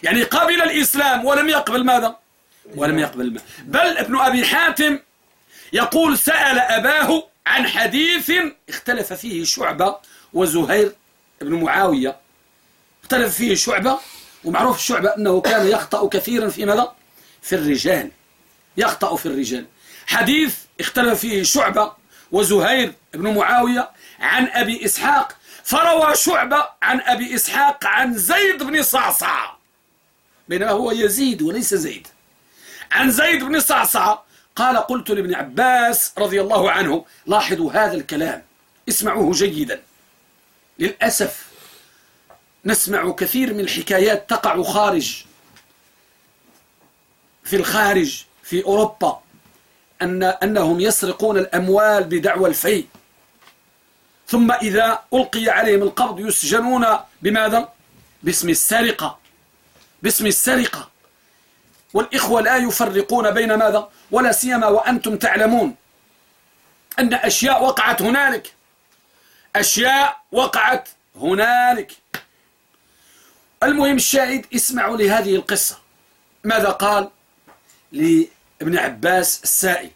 يعني قبل الإسلام ولم يقبل ماذا؟ ولم يقبل المال. بل ابن أبي حاتم يقول سأل أباه عن حديث اختلف فيه شعبة وزهير بن معاوية. اختلف فيه شعبة ومعروف الشعبة أنه كان يخطأ كثيرا في ماذا؟ في الرجال. يخطأ في الرجال. حديث اختلف فيه شعبة وزهير بن معاوية عن أبي إسحاق فروى شعبة عن أبي إسحاق عن زيد بن صعصع. بينما هو يزيد وليس زيد. عن زيد بن صعصع قال قلت لابن عباس رضي الله عنه لاحظوا هذا الكلام اسمعوه جيدا. للأسف نسمع كثير من الحكايات تقع خارج في الخارج في أوروبا أن أنهم يسرقون الأموال بدعوى الفيء. ثم إذا ألقي عليهم القبض يسجنون بماذا؟ باسم السرقة. باسم السرقة. والإخوة لا يفرقون بين ماذا؟ ولا سيما وأنتم تعلمون أن أشياء وقعت هنالك. أشياء وقعت هنالك. المهم الشاهد اسمعوا لهذه القصة. ماذا قال لابن عباس السائي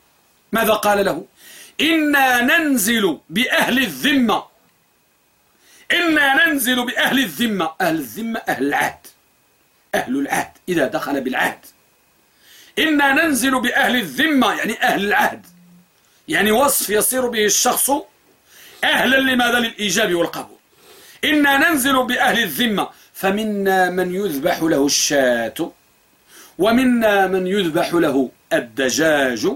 ماذا قال له؟ إنا ننزل بأهل الذمة. إنا ننزل بأهل الذمة. أهل الذمة أهل العهد. أهل العهد. إذا دخل بالعهد. إنا ننزل بأهل الذمة يعني أهل العهد. يعني وصف يصير به الشخص أهلا لماذا؟ للإيجاب والقبول. إنا ننزل بأهل الذمة. فمنا من يذبح له الشاة ومنا من يذبح له الدجاج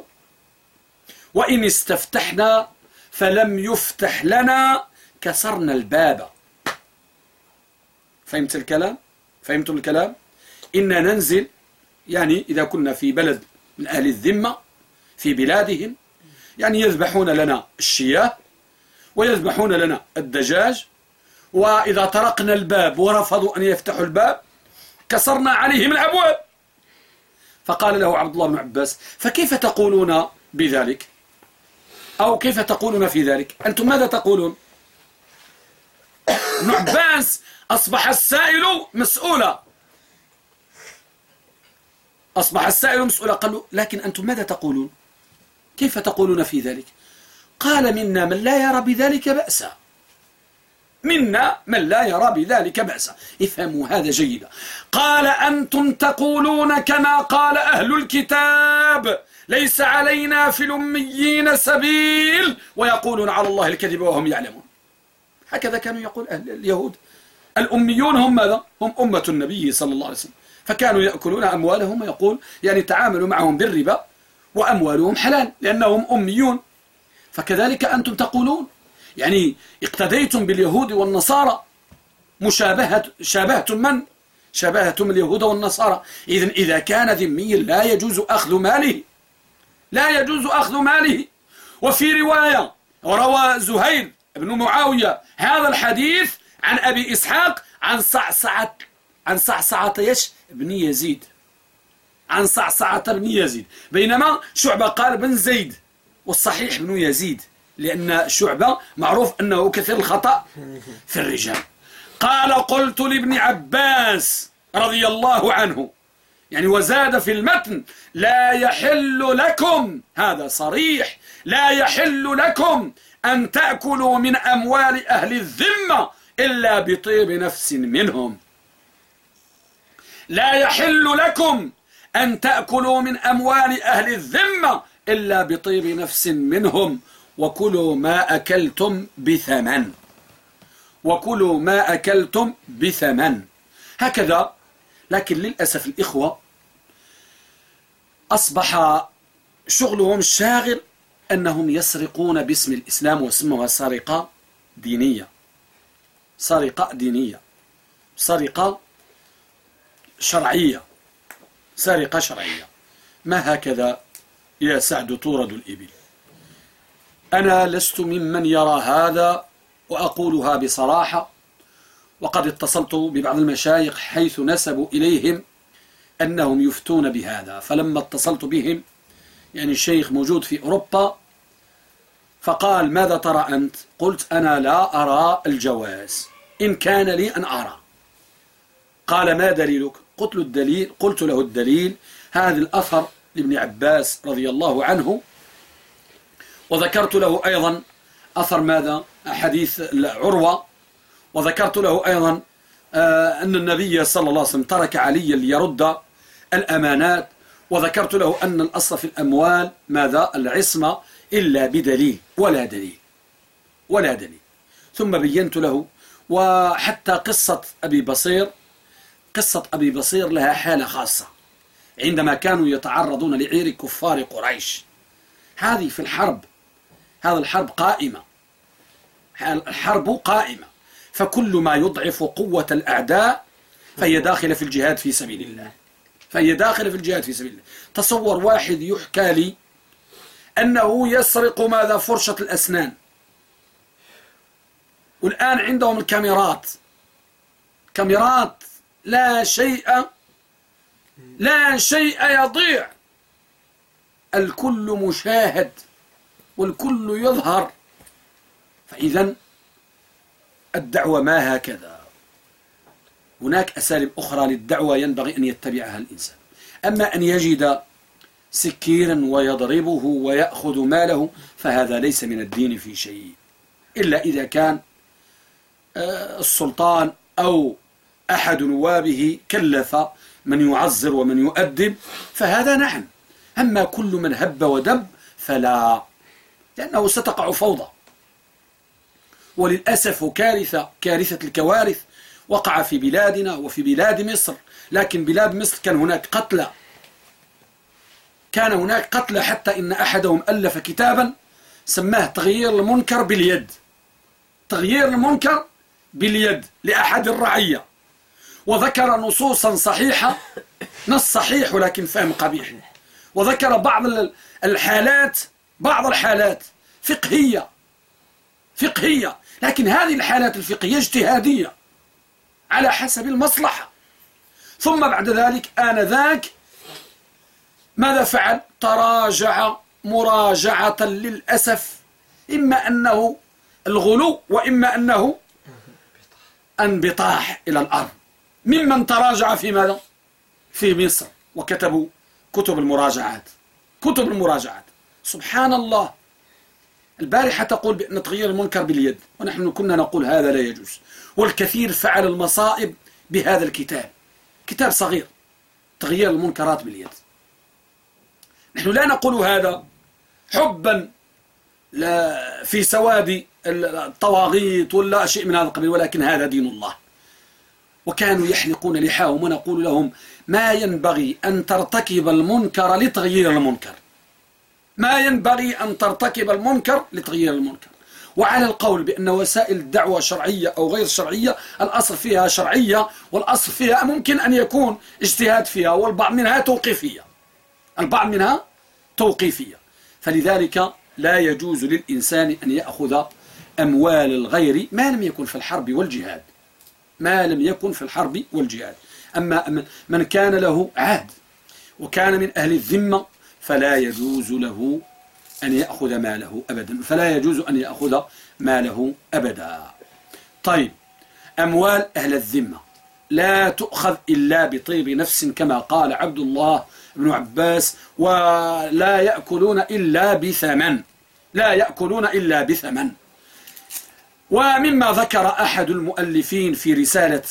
وإن استفتحنا فلم يفتح لنا كسرنا الباب. فهمت الكلام؟ فهمتم الكلام؟ إنا ننزل يعني إذا كنا في بلد من أهل الذمة في بلادهم يعني يذبحون لنا الشياه ويذبحون لنا الدجاج وإذا طرقنا الباب ورفضوا أن يفتحوا الباب كسرنا عليهم الأبواب. فقال له عبد الله بن عباس فكيف تقولون بذلك؟ أو كيف تقولون في ذلك؟ أنتم ماذا تقولون؟ ابن عباس أصبح السائل مسؤولا. أصبح السائل مسؤولا. قالوا لكن أنتم ماذا تقولون؟ كيف تقولون في ذلك؟ قال منا من لا يرى بذلك بأسا. منا من لا يرى بذلك بأسا. افهموا هذا جيدا. قال أنتم تقولون كما قال أهل الكتاب. ليس علينا في الأميين سبيل ويقولون على الله الكذب وهم يعلمون. هكذا كانوا يقول أهل اليهود. الأميون هم ماذا؟ هم أمة النبي صلى الله عليه وسلم. فكانوا يأكلون أموالهم ويقول يعني تعاملوا معهم بالربا وأموالهم حلال لأنهم أميون. فكذلك أنتم تقولون. يعني اقتديتم باليهود والنصارى. مشابهة شابهتم من؟ شابهتم اليهود والنصارى. إذن إذا كان ذمي لا يجوز أخذ ماله. لا يجوز أخذ ماله. وفي رواية وروى زهير بن معاوية هذا الحديث عن أبي إسحاق عن صعصعة عن صعصعة يش بن يزيد. عن صعصعة بن يزيد. بينما شعبة قال بن زيد والصحيح بن يزيد لأن شعبة معروف أنه كثير الخطأ في الرجال. قال قلت لابن عباس رضي الله عنه يعني وزاد في المتن لا يحل لكم هذا صريح لا يحل لكم أن تأكلوا من أموال أهل الذمة إلا بطيب نفس منهم. لا يحل لكم أن تأكلوا من أموال أهل الذمة إلا بطيب نفس منهم. وكلوا ما أكلتم بثمن. وكلوا ما أكلتم بثمن. هكذا لكن للأسف الإخوة أصبح شغلهم الشاغل أنهم يسرقون باسم الإسلام واسمها سرقة دينية. سرقة دينية. سرقة شرعية. سرقة شرعية. ما هكذا يا سعد تورد الإبل؟ أنا لست ممن يرى هذا وأقولها بصراحة. وقد اتصلت ببعض المشايخ حيث نسبوا إليهم أنهم يفتون بهذا. فلما اتصلت بهم يعني الشيخ موجود في أوروبا فقال ماذا ترى أنت؟ قلت أنا لا أرى الجواز. إن كان لي أن أرى. قال ما دليلك؟ قلت له الدليل قلت له الدليل. هذا الأثر لابن عباس رضي الله عنه. وذكرت له أيضا أثر ماذا؟ حديث عروة وذكرت له أيضا آه، أن النبي صلى الله عليه وسلم ترك عليا ليرد الأمانات وذكرت له أن الأصل في الأموال ماذا؟ العصمة إلا بدليل ولا دليل ولا دليل. ثم بينت له وحتى قصة أبي بصير قصة أبي بصير لها حالة خاصة عندما كانوا يتعرضون لعير كفار قريش. هذه في الحرب هذا الحرب قائمة الحرب قائمة. فكل ما يضعف قوة الأعداء فهي داخلة في الجهاد في سبيل الله. فهي داخلة في الجهاد في سبيل الله. تصور واحد يحكى لي أنه يسرق ماذا؟ فرشة الأسنان. والآن عندهم الكاميرات. كاميرات لا شيء لا شيء يضيع. الكل مشاهد والكل يظهر. فإذا الدعوة ما هكذا. هناك أساليب أخرى للدعوة ينبغي أن يتبعها الإنسان. أما أن يجد سكيرا ويضربه ويأخذ ماله فهذا ليس من الدين في شيء. إلا إذا كان آه، السلطان أو أحد نوابه كلف من يعزر ومن يؤدب فهذا نعم. أما كل من هب ودب فلا لأنه ستقع فوضى. وللأسف كارثة كارثة الكوارث وقع في بلادنا وفي بلاد مصر. لكن بلاد مصر كان هناك قتلى. كان هناك قتلى حتى إن أحدهم ألف كتابا سماه تغيير المنكر باليد. تغيير المنكر باليد لأحد الرعية. وذكر نصوصا صحيحة. نص صحيح ولكن فهم قبيح. وذكر بعض الحالات بعض الحالات. فقهية. فقهية. لكن هذه الحالات الفقهية اجتهادية على حسب المصلحة. ثم بعد ذلك آنذاك ماذا فعل؟ تراجع مراجعة للأسف. إما أنه الغلو وإما أنه انبطاح إلى الأرض. ممن تراجع في ماذا؟ في مصر وكتبوا كتب المراجعات. كتب المراجعات. سبحان الله. البارحة تقول بأن تغيير المنكر باليد ونحن كنا نقول هذا لا يجوز. والكثير فعل المصائب بهذا الكتاب. كتاب صغير تغيير المنكرات باليد. نحن لا نقول هذا حبا في سواد الطواغيت ولا شيء من هذا القبيل ولكن هذا دين الله. وكانوا يحلقون لحاهم ونقول لهم ما ينبغي أن ترتكب المنكر لتغيير المنكر. ما ينبغي أن ترتكب المنكر لتغيير المنكر. وعلى القول بأن وسائل الدعوة شرعية أو غير شرعية الأصل فيها شرعية والأصل فيها ممكن أن يكون اجتهاد فيها والبعض منها توقيفية. البعض منها توقيفية. فلذلك لا يجوز للإنسان أن يأخذ أموال الغير ما لم يكن في الحرب والجهاد. ما لم يكن في الحرب والجهاد. أما من كان له عهد وكان من أهل الذمة فلا يجوز له أن يأخذ ماله أبدا. فلا يجوز أن يأخذ ماله أبدا. طيب أموال أهل الذمة. لا تؤخذ إلا بطيب نفس كما قال عبد الله بن عباس ولا يأكلون إلا بثمن. لا يأكلون إلا بثمن. ومما ذكر أحد المؤلفين في رسالة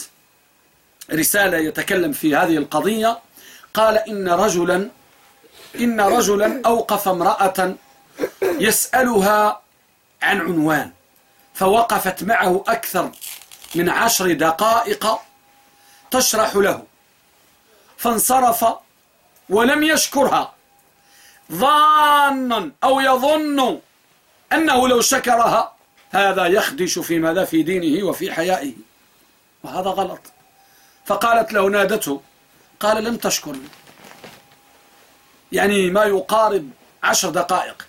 رسالة يتكلم في هذه القضية قال إن رجلا إن رجلا أوقف امرأة يسألها عن عنوان فوقفت معه أكثر من عشر دقائق تشرح له. فانصرف ولم يشكرها. ظانا أو يظن أنه لو شكرها هذا يخدش في ماذا؟ في دينه وفي حيائه. وهذا غلط. فقالت له نادته قال لم تشكرني. يعني ما يقارب عشر دقائق.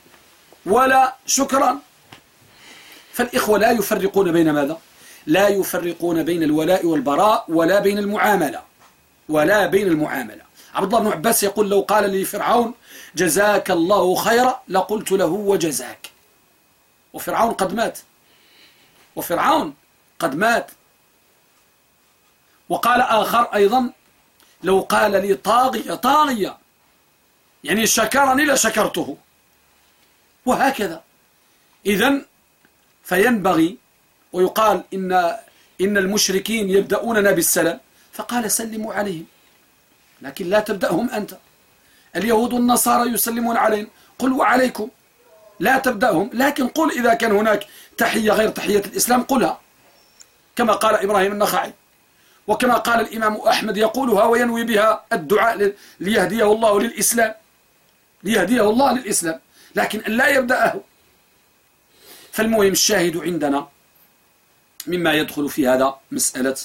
ولا شكرا. فالإخوة لا يفرقون بين ماذا؟ لا يفرقون بين الولاء والبراء ولا بين المعاملة. ولا بين المعاملة. عبد الله بن عباس يقول لو قال لي فرعون جزاك الله خيرا لقلت له وجزاك. وفرعون قد مات. وفرعون قد مات. وقال آخر أيضا لو قال لي طاغية طاغية. يعني شكرني لشكرته. وهكذا. إذا فينبغي ويقال إن, إن المشركين يبدأوننا بالسلام فقال سلموا عليهم. لكن لا تبدأهم أنت. اليهود والنصارى يسلمون عليهم. قل وعليكم. لا تبدأهم. لكن قل إذا كان هناك تحية غير تحية الإسلام قلها. كما قال إبراهيم النخعي. وكما قال الإمام أحمد يقولها وينوي بها الدعاء ليهديه الله للإسلام. ليهديه الله للإسلام لكن أن لا يبدأه. فالمهم الشاهد عندنا مما يدخل في هذا مسألة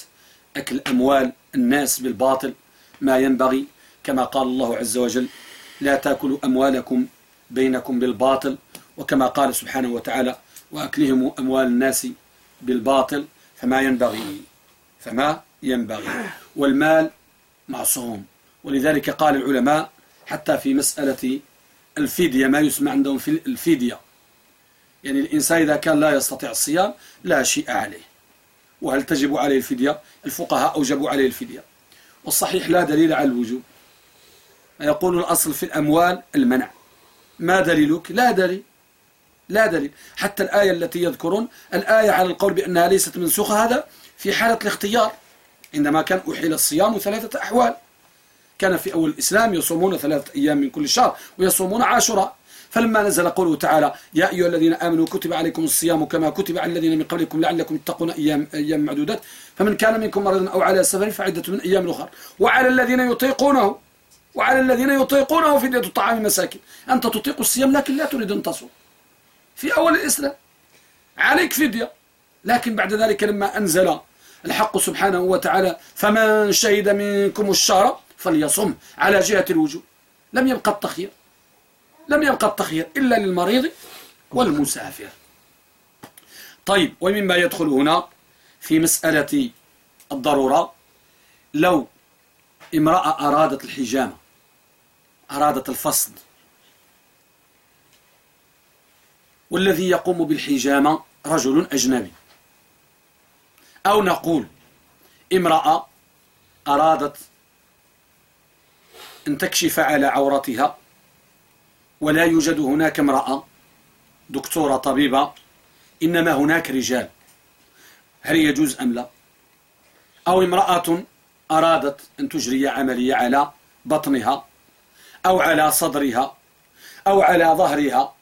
أكل أموال الناس بالباطل ما ينبغي. كما قال الله عز وجل لا تأكلوا أموالكم بينكم بالباطل. وكما قال سبحانه وتعالى وأكلهم أموال الناس بالباطل فما ينبغي. فما ينبغي. والمال معصوم. ولذلك قال العلماء حتى في مسألة الفدية ما يسمى عندهم في الفدية. يعني الإنسان إذا كان لا يستطيع الصيام لا شيء عليه. وهل تجب عليه الفدية؟ الفقهاء أوجبوا عليه الفدية. والصحيح لا دليل على الوجوب. يقول الأصل في الأموال المنع. ما دليلك؟ لا دليل. لا دليل. حتى الآية التي يذكرون الآية على القول بأنها ليست منسوخة هذا في حالة الاختيار. عندما كان أحيل الصيام ثلاثة أحوال. كان في أول الإسلام يصومون ثلاثة أيام من كل شهر ويصومون عاشوراء. فلما نزل قوله تعالى يا أيها الذين آمنوا كتب عليكم الصيام كما كتب على الذين من قبلكم لعلكم تتقون أيام, أيام معدودات. فمن كان منكم مرضا أو على سفر فعدة من أيام أخرى. وعلى الذين يطيقونه وعلى الذين يطيقونه فدية طعام مساكين. أنت تطيق الصيام لكن لا تريد أن تصوم. في أول الإسلام عليك فدية. لكن بعد ذلك لما أنزل الحق سبحانه وتعالى فمن شهد منكم الشهر فليصم على جهة الوجوب لم يبقى التخيير. لم يبقى التخيير إلا للمريض والمسافر. طيب ومما يدخل هنا في مسألة الضرورة لو امرأة أرادت الحجامة أرادت الفصل والذي يقوم بالحجامة رجل أجنبي أو نقول امرأة أرادت أن تكشف على عورتها ولا يوجد هناك امرأة دكتورة طبيبة إنما هناك رجال. هل يجوز أم لا؟ أو امرأة أرادت أن تجري عملية على بطنها أو على صدرها أو على ظهرها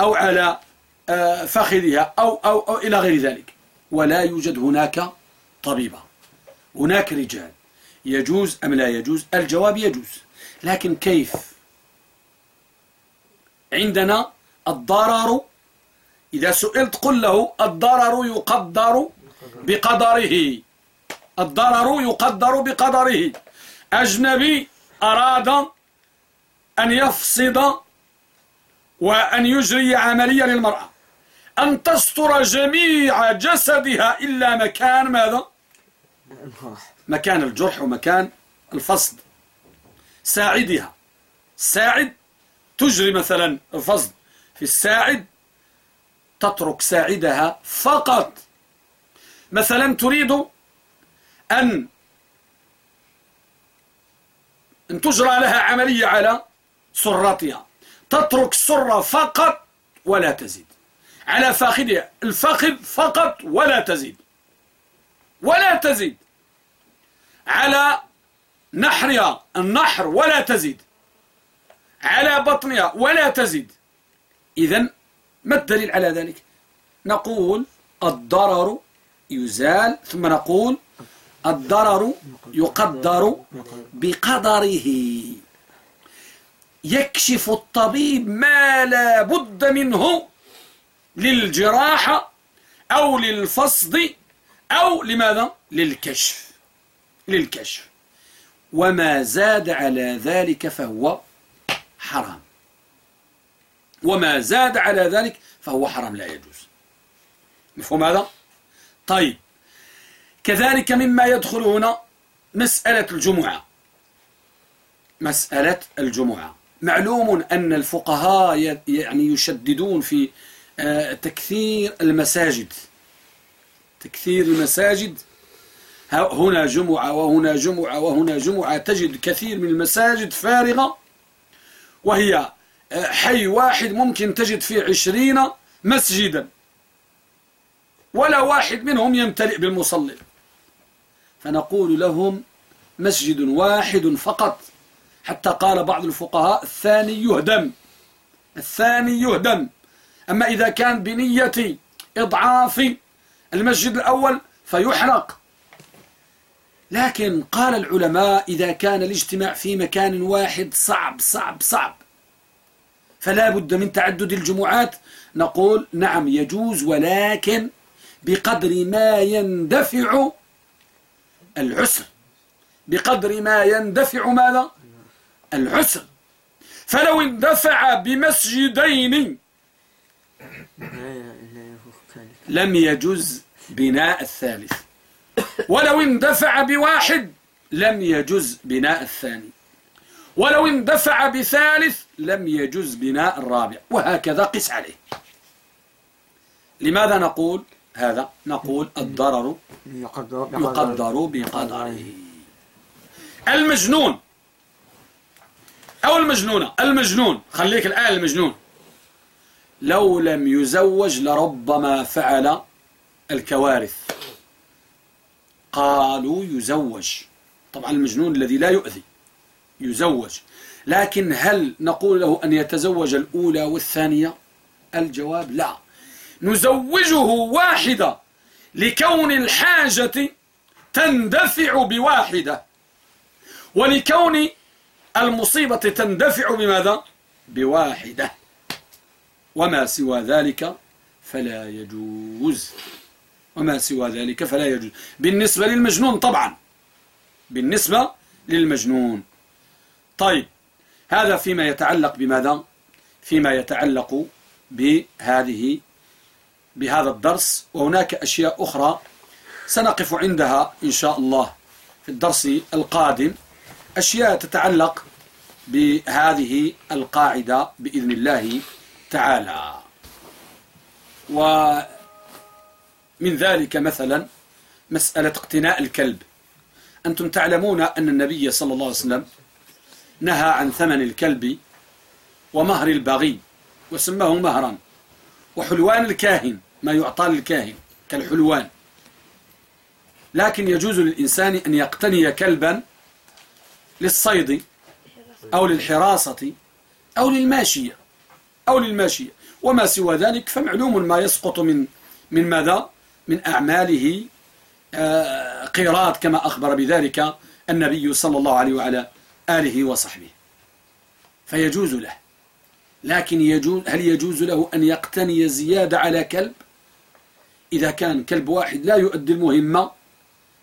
أو على آه، فخذها أو, أو, أو إلى غير ذلك. ولا يوجد هناك طبيبة. هناك رجال. يجوز أم لا يجوز؟ الجواب يجوز. لكن كيف؟ عندنا الضرر. إذا سئلت قل له الضرر يقدر بقدره. الضرر يقدر بقدره. أجنبي أراد أن يفصد وأن يجري عملية للمرأة. أن تستر جميع جسدها إلا مكان ماذا؟ مكان الجرح ومكان الفصد. ساعدها. ساعد تجري مثلا الفصد في الساعد تترك ساعدها فقط. مثلا تريد أن أن تجرى لها عملية على سرتها. تترك السرة فقط ولا تزيد. على فاخذها الفخذ فقط ولا تزيد. ولا تزيد. على نحرها النحر ولا تزيد. على بطنها ولا تزيد. إذا ما الدليل على ذلك؟ نقول الضرر يزال ثم نقول الضرر يقدر بقدره. يكشف الطبيب ما لا بد منه للجراحة أو للفصد أو لماذا؟ للكشف. للكشف. وما زاد على ذلك فهو حرام. وما زاد على ذلك فهو حرام لا يجوز. مفهوم هذا؟ طيب. كذلك مما يدخل هنا مسألة الجمعة. مسألة الجمعة. معلوم أن الفقهاء يعني يشددون في آه، تكثير المساجد. تكثير المساجد هنا جمعة وهنا جمعة وهنا جمعة تجد كثير من المساجد فارغة وهي آه، حي واحد ممكن تجد فيه عشرين مسجدا ولا واحد منهم يمتلئ بالمصلي. فنقول لهم مسجد واحد فقط حتى قال بعض الفقهاء الثاني يهدم الثاني يهدم. أما إذا كان بنية إضعاف المسجد الأول فيحرق. لكن قال العلماء إذا كان الاجتماع في مكان واحد صعب صعب صعب. فلا بد من تعدد الجمعات. نقول نعم يجوز ولكن بقدر ما يندفع العسر. بقدر ما يندفع ماذا العسر. فلو اندفع بمسجدين لم يجوز بناء الثالث. ولو اندفع بواحد لم يجوز بناء الثاني. ولو اندفع بثالث لم يجوز بناء الرابع. وهكذا قس عليه. لماذا نقول هذا؟ نقول الضرر يقدر بقدره. المجنون. أو المجنونة. المجنون. خليك الآن المجنون. لو لم يزوج لربما فعل الكوارث. قالوا يزوج. طبعا المجنون الذي لا يؤذي يزوج. لكن هل نقول له أن يتزوج الأولى والثانية؟ الجواب لا. نزوجه واحدة لكون الحاجة تندفع بواحدة ولكون المصيبة تندفع بماذا؟ بواحدة. وما سوى ذلك فلا يجوز. وما سوى ذلك فلا يجوز. بالنسبة للمجنون طبعا. بالنسبة للمجنون. طيب هذا فيما يتعلق بماذا؟ فيما يتعلق بهذه بهذا الدرس. وهناك أشياء أخرى سنقف عندها إن شاء الله في الدرس القادم. أشياء تتعلق بهذه القاعدة بإذن الله تعالى. ومن ذلك مثلا مسألة اقتناء الكلب. أنتم تعلمون أن النبي صلى الله عليه وسلم نهى عن ثمن الكلب ومهر البغي وسماه مهرا. وحلوان الكاهن ما يعطى للكاهن كالحلوان. لكن يجوز للإنسان أن يقتني كلبا للصيد أو للحراسة أو للماشية أو للماشية. وما سوى ذلك فمعلوم ما يسقط من من ماذا؟ من أعماله آه، قيرات كما أخبر بذلك النبي صلى الله عليه وعلى آله وصحبه. فيجوز له. لكن يجوز هل يجوز له أن يقتني زيادة على كلب؟ إذا كان كلب واحد لا يؤدي المهمة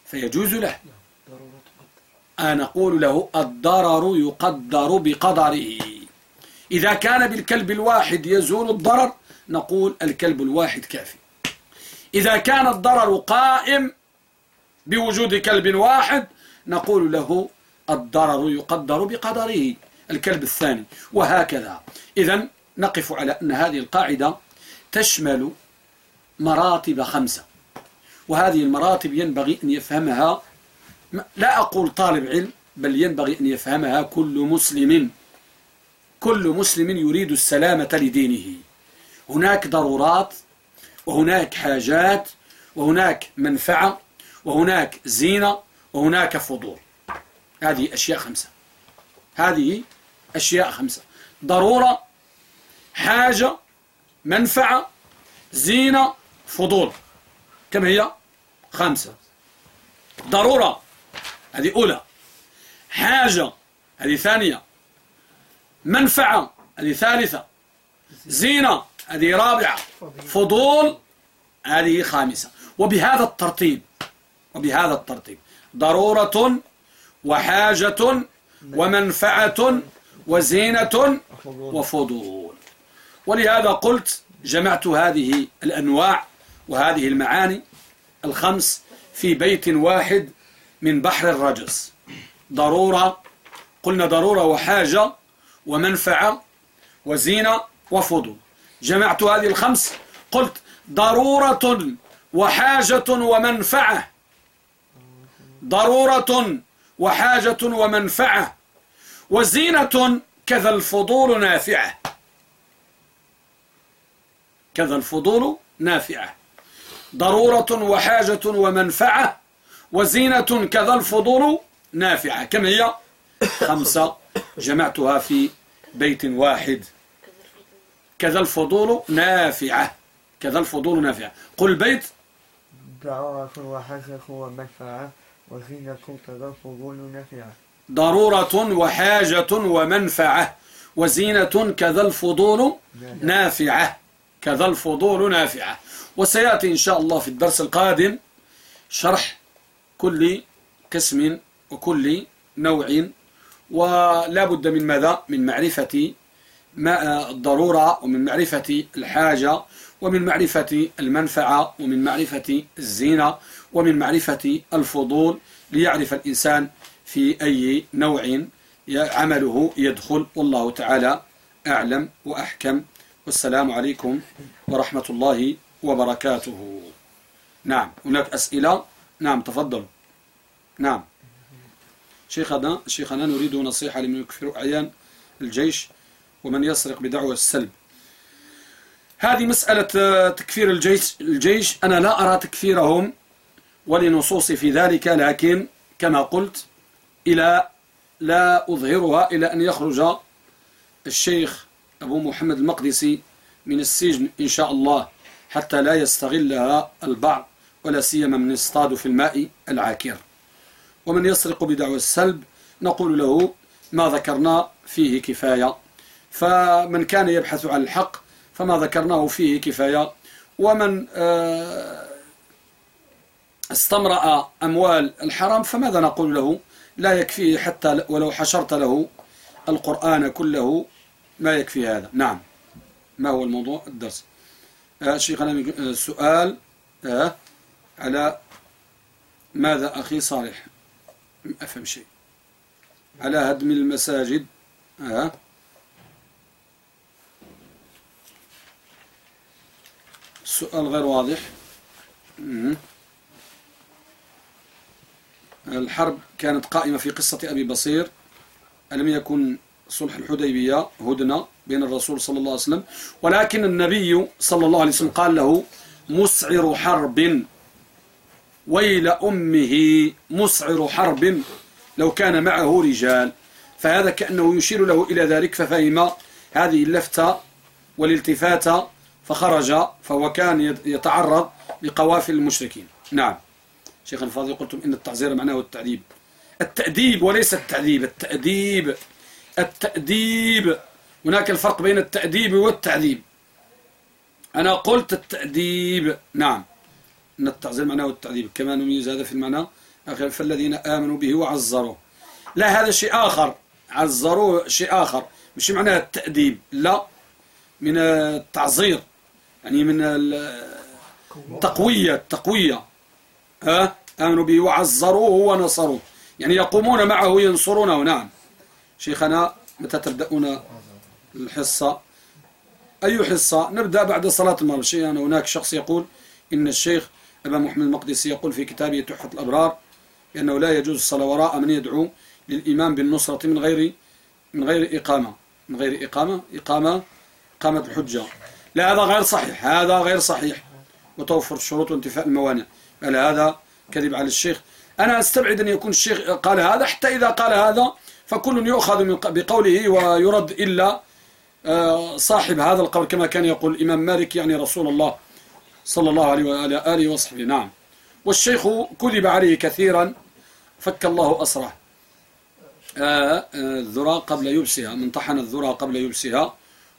فيجوز له. أنا أقول له الضرر يقدر بقدره. إذا كان بالكلب الواحد يزول الضرر نقول الكلب الواحد كافي. إذا كان الضرر قائم بوجود كلب واحد نقول له الضرر يقدر بقدره الكلب الثاني. وهكذا. إذا نقف على أن هذه القاعدة تشمل مراتب خمسة. وهذه المراتب ينبغي أن يفهمها لا أقول طالب علم بل ينبغي أن يفهمها كل مسلم. كل مسلم يريد السلامة لدينه. هناك ضرورات وهناك حاجات وهناك منفعة وهناك زينة وهناك فضول. هذه أشياء خمسة. هذه أشياء خمسة. ضرورة حاجة منفعة زينة فضول. كم هي؟ خمسة. ضرورة هذه أولى. حاجة هذه ثانية. منفعة هذه ثالثة. زينة هذه رابعة. فضول هذه خامسة. وبهذا الترتيب وبهذا الترتيب ضرورة وحاجة ومنفعة وزينة وفضول. ولهذا قلت جمعت هذه الأنواع وهذه المعاني الخمس في بيت واحد من بحر الرجس. ضرورة قلنا ضرورة وحاجة ومنفعة وزينة وفضول. جمعت هذه الخمس. قلت ضرورة وحاجة ومنفعة. ضرورة وحاجة ومنفعة. وزينة كذا الفضول نافعة. كذا الفضول نافعة. ضرورة وحاجة ومنفعة. وزينة كذا الفضول نافعة. كم هي؟ خمسة. جمعتها في بيت واحد. كذا الفضول نافعة. كذا الفضول نافعة. قل بيت. ضرورة وحاجة ومنفعة وزينة كذا الفضول نافعة. ضرورة وحاجة ومنفعة وزينة كذا الفضول نافعة. كذا الفضول نافعة. وسيأتي إن شاء الله في الدرس القادم شرح كل قسم وكل نوع. ولا بد من ماذا؟ من معرفة الضرورة ومن معرفة الحاجة ومن معرفة المنفعة ومن معرفة الزينة ومن معرفة الفضول ليعرف الإنسان في أي نوع عمله يدخل والله تعالى أعلم وأحكم والسلام عليكم ورحمة الله وبركاته. نعم هناك أسئلة؟ نعم تفضل. نعم. شيخنا شيخنا نريد نصيحة لمن يكفر أعيان الجيش. ومن يسرق بدعوة السلب. هذه مسألة تكفير الجيش, الجيش. أنا لا أرى تكفيرهم ولنصوص في ذلك لكن كما قلت إلى لا أظهرها إلى أن يخرج الشيخ أبو محمد المقدسي من السجن إن شاء الله حتى لا يستغلها البعض ولا سيما من يصطاد في الماء العاكر. ومن يسرق بدعوى السلب نقول له ما ذكرنا فيه كفاية. فمن كان يبحث عن الحق فما ذكرناه فيه كفاية. ومن آه، استمرأ أموال الحرام فماذا نقول له؟ لا يكفيه حتى ولو حشرت له القرآن كله ما يكفي هذا. نعم. ما هو الموضوع؟ الدرس. آه شيخنا آه سؤال على ماذا أخي صالح؟ أفهم شيء. على هدم المساجد آه السؤال غير واضح. الحرب كانت قائمة في قصة أبي بصير. ألم يكن صلح الحديبية هدنة بين الرسول صلى الله عليه وسلم؟ ولكن النبي صلى الله عليه وسلم قال له مسعر حرب. ويل أمه مسعر حرب. لو كان معه رجال. فهذا كأنه يشير له إلى ذلك ففهم هذه اللفتة والالتفات فخرج فهو كان يتعرض لقوافل المشركين. نعم. شيخ الفاضل قلتم إن التعزير معناه التعذيب التأديب وليس التعذيب التأديب التأديب. هناك الفرق بين التأديب والتعذيب. أنا قلت التأديب. نعم. أن التعزير معناه التعذيب. كما نميز هذا في المعنى فالذين آمنوا به وعزروه. لا هذا شيء آخر. عزروه شيء آخر. مش معناه التأديب. لا. من التعزير. يعني من التقوية التقوية ها؟ آمنوا به وعزروه ونصروه. يعني يقومون معه ينصرونه نعم. شيخنا متى تبدأون الحصة؟ أي حصة؟ نبدأ بعد صلاة المغرب. شيئا هناك شخص يقول إن الشيخ أبا محمد المقدسي يقول في كتابه تحفة الأبرار بأنه لا يجوز الصلاة وراء من يدعو للإمام بالنصرة من غير من غير إقامة. من غير إقامة إقامة إقامة الحجة. لا هذا غير صحيح هذا غير صحيح. وتوفر الشروط وانتفاء الموانع. بل هذا كذب على الشيخ. أنا أستبعد أن يكون الشيخ قال هذا حتى إذا قال هذا فكل يؤخذ بقوله ويرد إلا آه، صاحب هذا القول كما كان يقول الإمام مالك يعني رسول الله صلى الله عليه وعلى آله وصحبه. نعم. والشيخ كذب عليه كثيرا فك الله أسره. آه، آه، الذرى قبل يبسها من طحن الذرى قبل يبسها.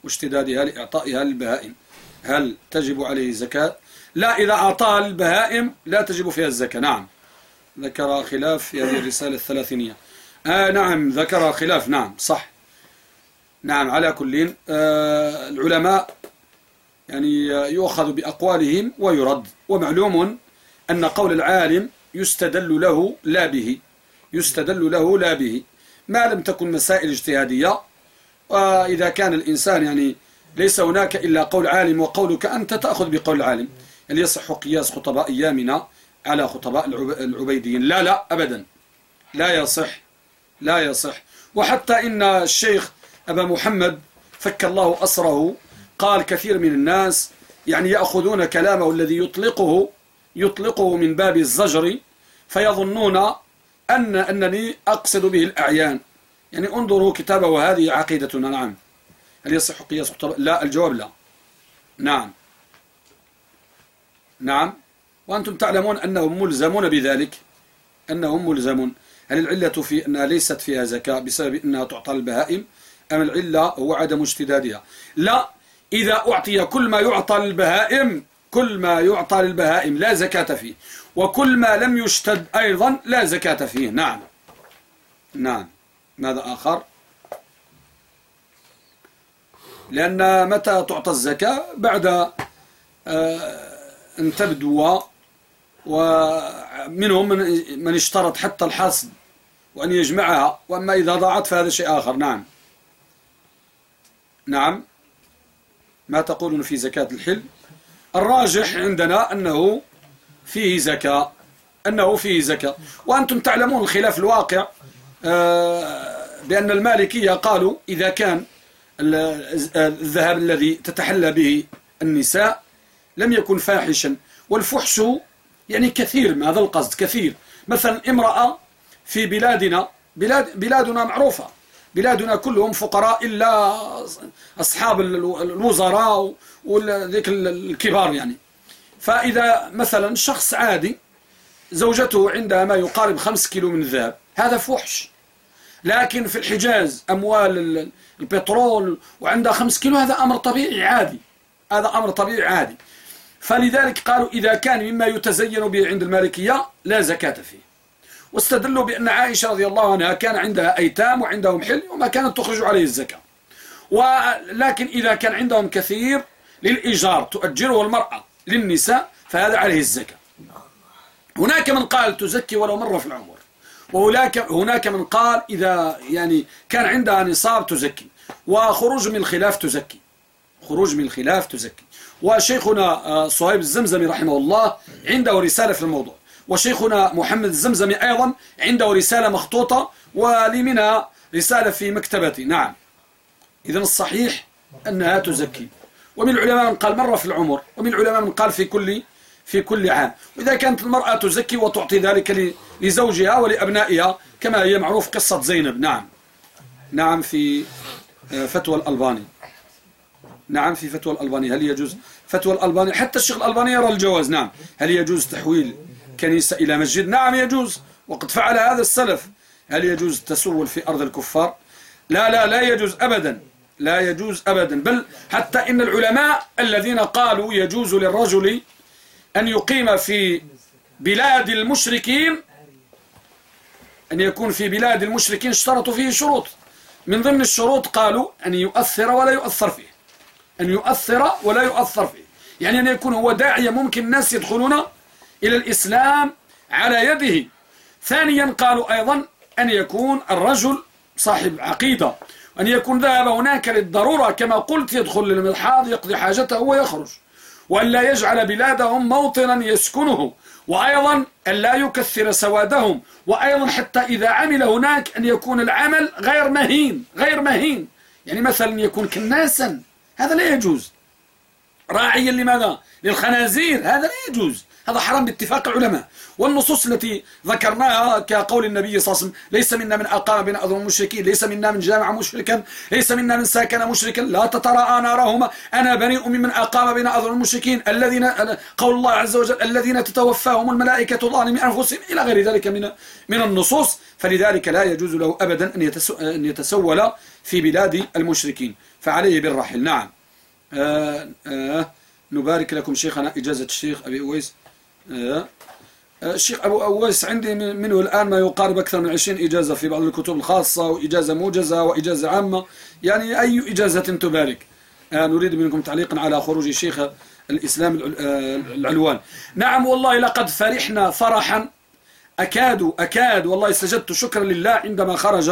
واشتدادها لإعطائها للبهائم هل تجب عليه زكاة لا إذا أعطاها للبهائم لا تجب فيها الزكاة. نعم. ذكر خلاف في هذه الرسالة الثلاثينية. آه نعم ذكر خلاف. نعم صح. نعم على كل. آه العلماء يعني يؤخذ بأقوالهم ويرد. ومعلوم أن قول العالم يستدل له لا به. يستدل له لا به. ما لم تكن مسائل اجتهادية وإذا كان الإنسان يعني ليس هناك إلا قول عالم وقولك أنت تأخذ بقول العالم هل يصح قياس خطباء أيامنا على خطباء العبيديين. لا لا أبدا. لا يصح لا يصح. وحتى إن الشيخ أبا محمد فك الله أسره قال كثير من الناس يعني يأخذون كلامه الذي يطلقه يطلقه من باب الزجر فيظنون أن أنني أقصد به الأعيان. يعني انظروا كتابه هذه عقيدتنا نعم. هل يصح قياس لا الجواب لا. نعم. نعم. وأنتم تعلمون أنهم ملزمون بذلك. أنهم ملزمون. هل العلة في أنها ليست فيها زكاة بسبب أنها تعطى البهائم؟ أم العلة هو عدم اشتدادها لا. إذا أعطي كل ما يعطى للبهائم كل ما يعطى للبهائم لا زكاة فيه. وكل ما لم يشتد أيضا لا زكاة فيه. نعم. نعم. ماذا آخر؟ لأن متى تعطى الزكاة؟ بعد آه، أن تبدو ومنهم من اشترط حتى الحصد وأن يجمعها وأما إذا ضاعت فهذا شيء آخر. نعم. نعم. ما تقولون في زكاة الحل الراجح عندنا أنه فيه زكاة أنه فيه زكاة. وأنتم تعلمون الخلاف الواقع. بأن المالكية قالوا إذا كان الذهب الذي تتحلى به النساء لم يكن فاحشا. والفحش يعني كثير ما هذا القصد كثير. مثلا امرأة في بلادنا بلاد بلادنا معروفة. بلادنا كلهم فقراء إلا أصحاب الوزراء وذيك الكبار يعني. فإذا مثلا شخص عادي زوجته عندها ما يقارب خمس كيلو من الذهب هذا فحش. لكن في الحجاز أموال البترول وعندها خمس كيلو هذا أمر طبيعي عادي. هذا أمر طبيعي عادي. فلذلك قالوا إذا كان مما يتزين به عند المالكية لا زكاة فيه. واستدلوا بأن عائشة رضي الله عنها كان عندها أيتام وعندهم حل وما كانت تخرج عليه الزكاة. ولكن إذا كان عندهم كثير للإيجار تؤجره المرأة للنساء فهذا عليه الزكاة. هناك من قال تزكي ولو مرة في العمر. وهناك هناك من قال إذا يعني كان عندها نصاب تزكي وخروج من الخلاف تزكي. خروج من الخلاف تزكي. وشيخنا آه، صهيب الزمزمي رحمه الله عنده رسالة في الموضوع. وشيخنا محمد الزمزمي أيضا عنده رسالة مخطوطة ولي منها رسالة في مكتبتي. نعم. إذن الصحيح أنها تزكي. ومن العلماء من قال مرة في العمر ومن العلماء من قال في كل في كل عام. وإذا كانت المرأة تزكي وتعطي ذلك لزوجها ولأبنائها كما هي معروف قصة زينب. نعم. نعم في آه، فتوى الألباني. نعم في فتوى الألباني. هل يجوز فتوى الألباني؟ حتى الشيخ الألباني يرى الجواز. نعم. هل يجوز تحويل كنيسة إلى مسجد؟ نعم يجوز. وقد فعل هذا السلف. هل يجوز التسول في أرض الكفار؟ لا لا لا يجوز أبدا. لا يجوز أبدا. بل حتى إن العلماء الذين قالوا يجوز للرجل أن يقيم في بلاد المشركين أن يكون في بلاد المشركين اشترطوا فيه شروط. من ضمن الشروط قالوا أن يؤثر ولا يؤثر فيه. أن يؤثر ولا يؤثر فيه. يعني أن يكون هو داعية ممكن الناس يدخلون إلى الإسلام على يده. ثانيا قالوا أيضا أن يكون الرجل صاحب عقيدة. أن يكون ذهب هناك للضرورة كما قلت يدخل للملحاض يقضي حاجته ويخرج. وأن لا يجعل بلادهم موطنا يسكنه وأيضا أن لا يكثر سوادهم وأيضا حتى إذا عمل هناك أن يكون العمل غير مهين غير مهين. يعني مثلا يكون كناسا هذا لا يجوز. راعيا لماذا؟ للخنازير هذا لا يجوز. هذا حرام باتفاق العلماء. والنصوص التي ذكرناها كقول النبي صلى الله عليه وسلم ليس منا من أقام بين أظلم المشركين ليس منا من جامع مشركا ليس منا من ساكن مشركا لا تتراءى نارهما أنا بريء ممن أقام بين أظلم المشركين الذين قول الله عز وجل الذين تتوفاهم الملائكة ظالمي أنفسهم إلى غير ذلك من من النصوص. فلذلك لا يجوز له أبدا أن يتسول في بلاد المشركين. فعليه بالرحل نعم. آه آه نبارك لكم شيخنا إجازة الشيخ أبي أويس. الشيخ أبو أويس عندي منه الآن ما يقارب أكثر من 20 إجازة في بعض الكتب الخاصة وإجازة موجزة وإجازة عامة. يعني أي إجازة تبارك؟ آه نريد منكم تعليقا على خروج شيخ الإسلام العلوان. نعم والله لقد فرحنا فرحا. أكاد أكاد والله سجدت شكرا لله عندما خرج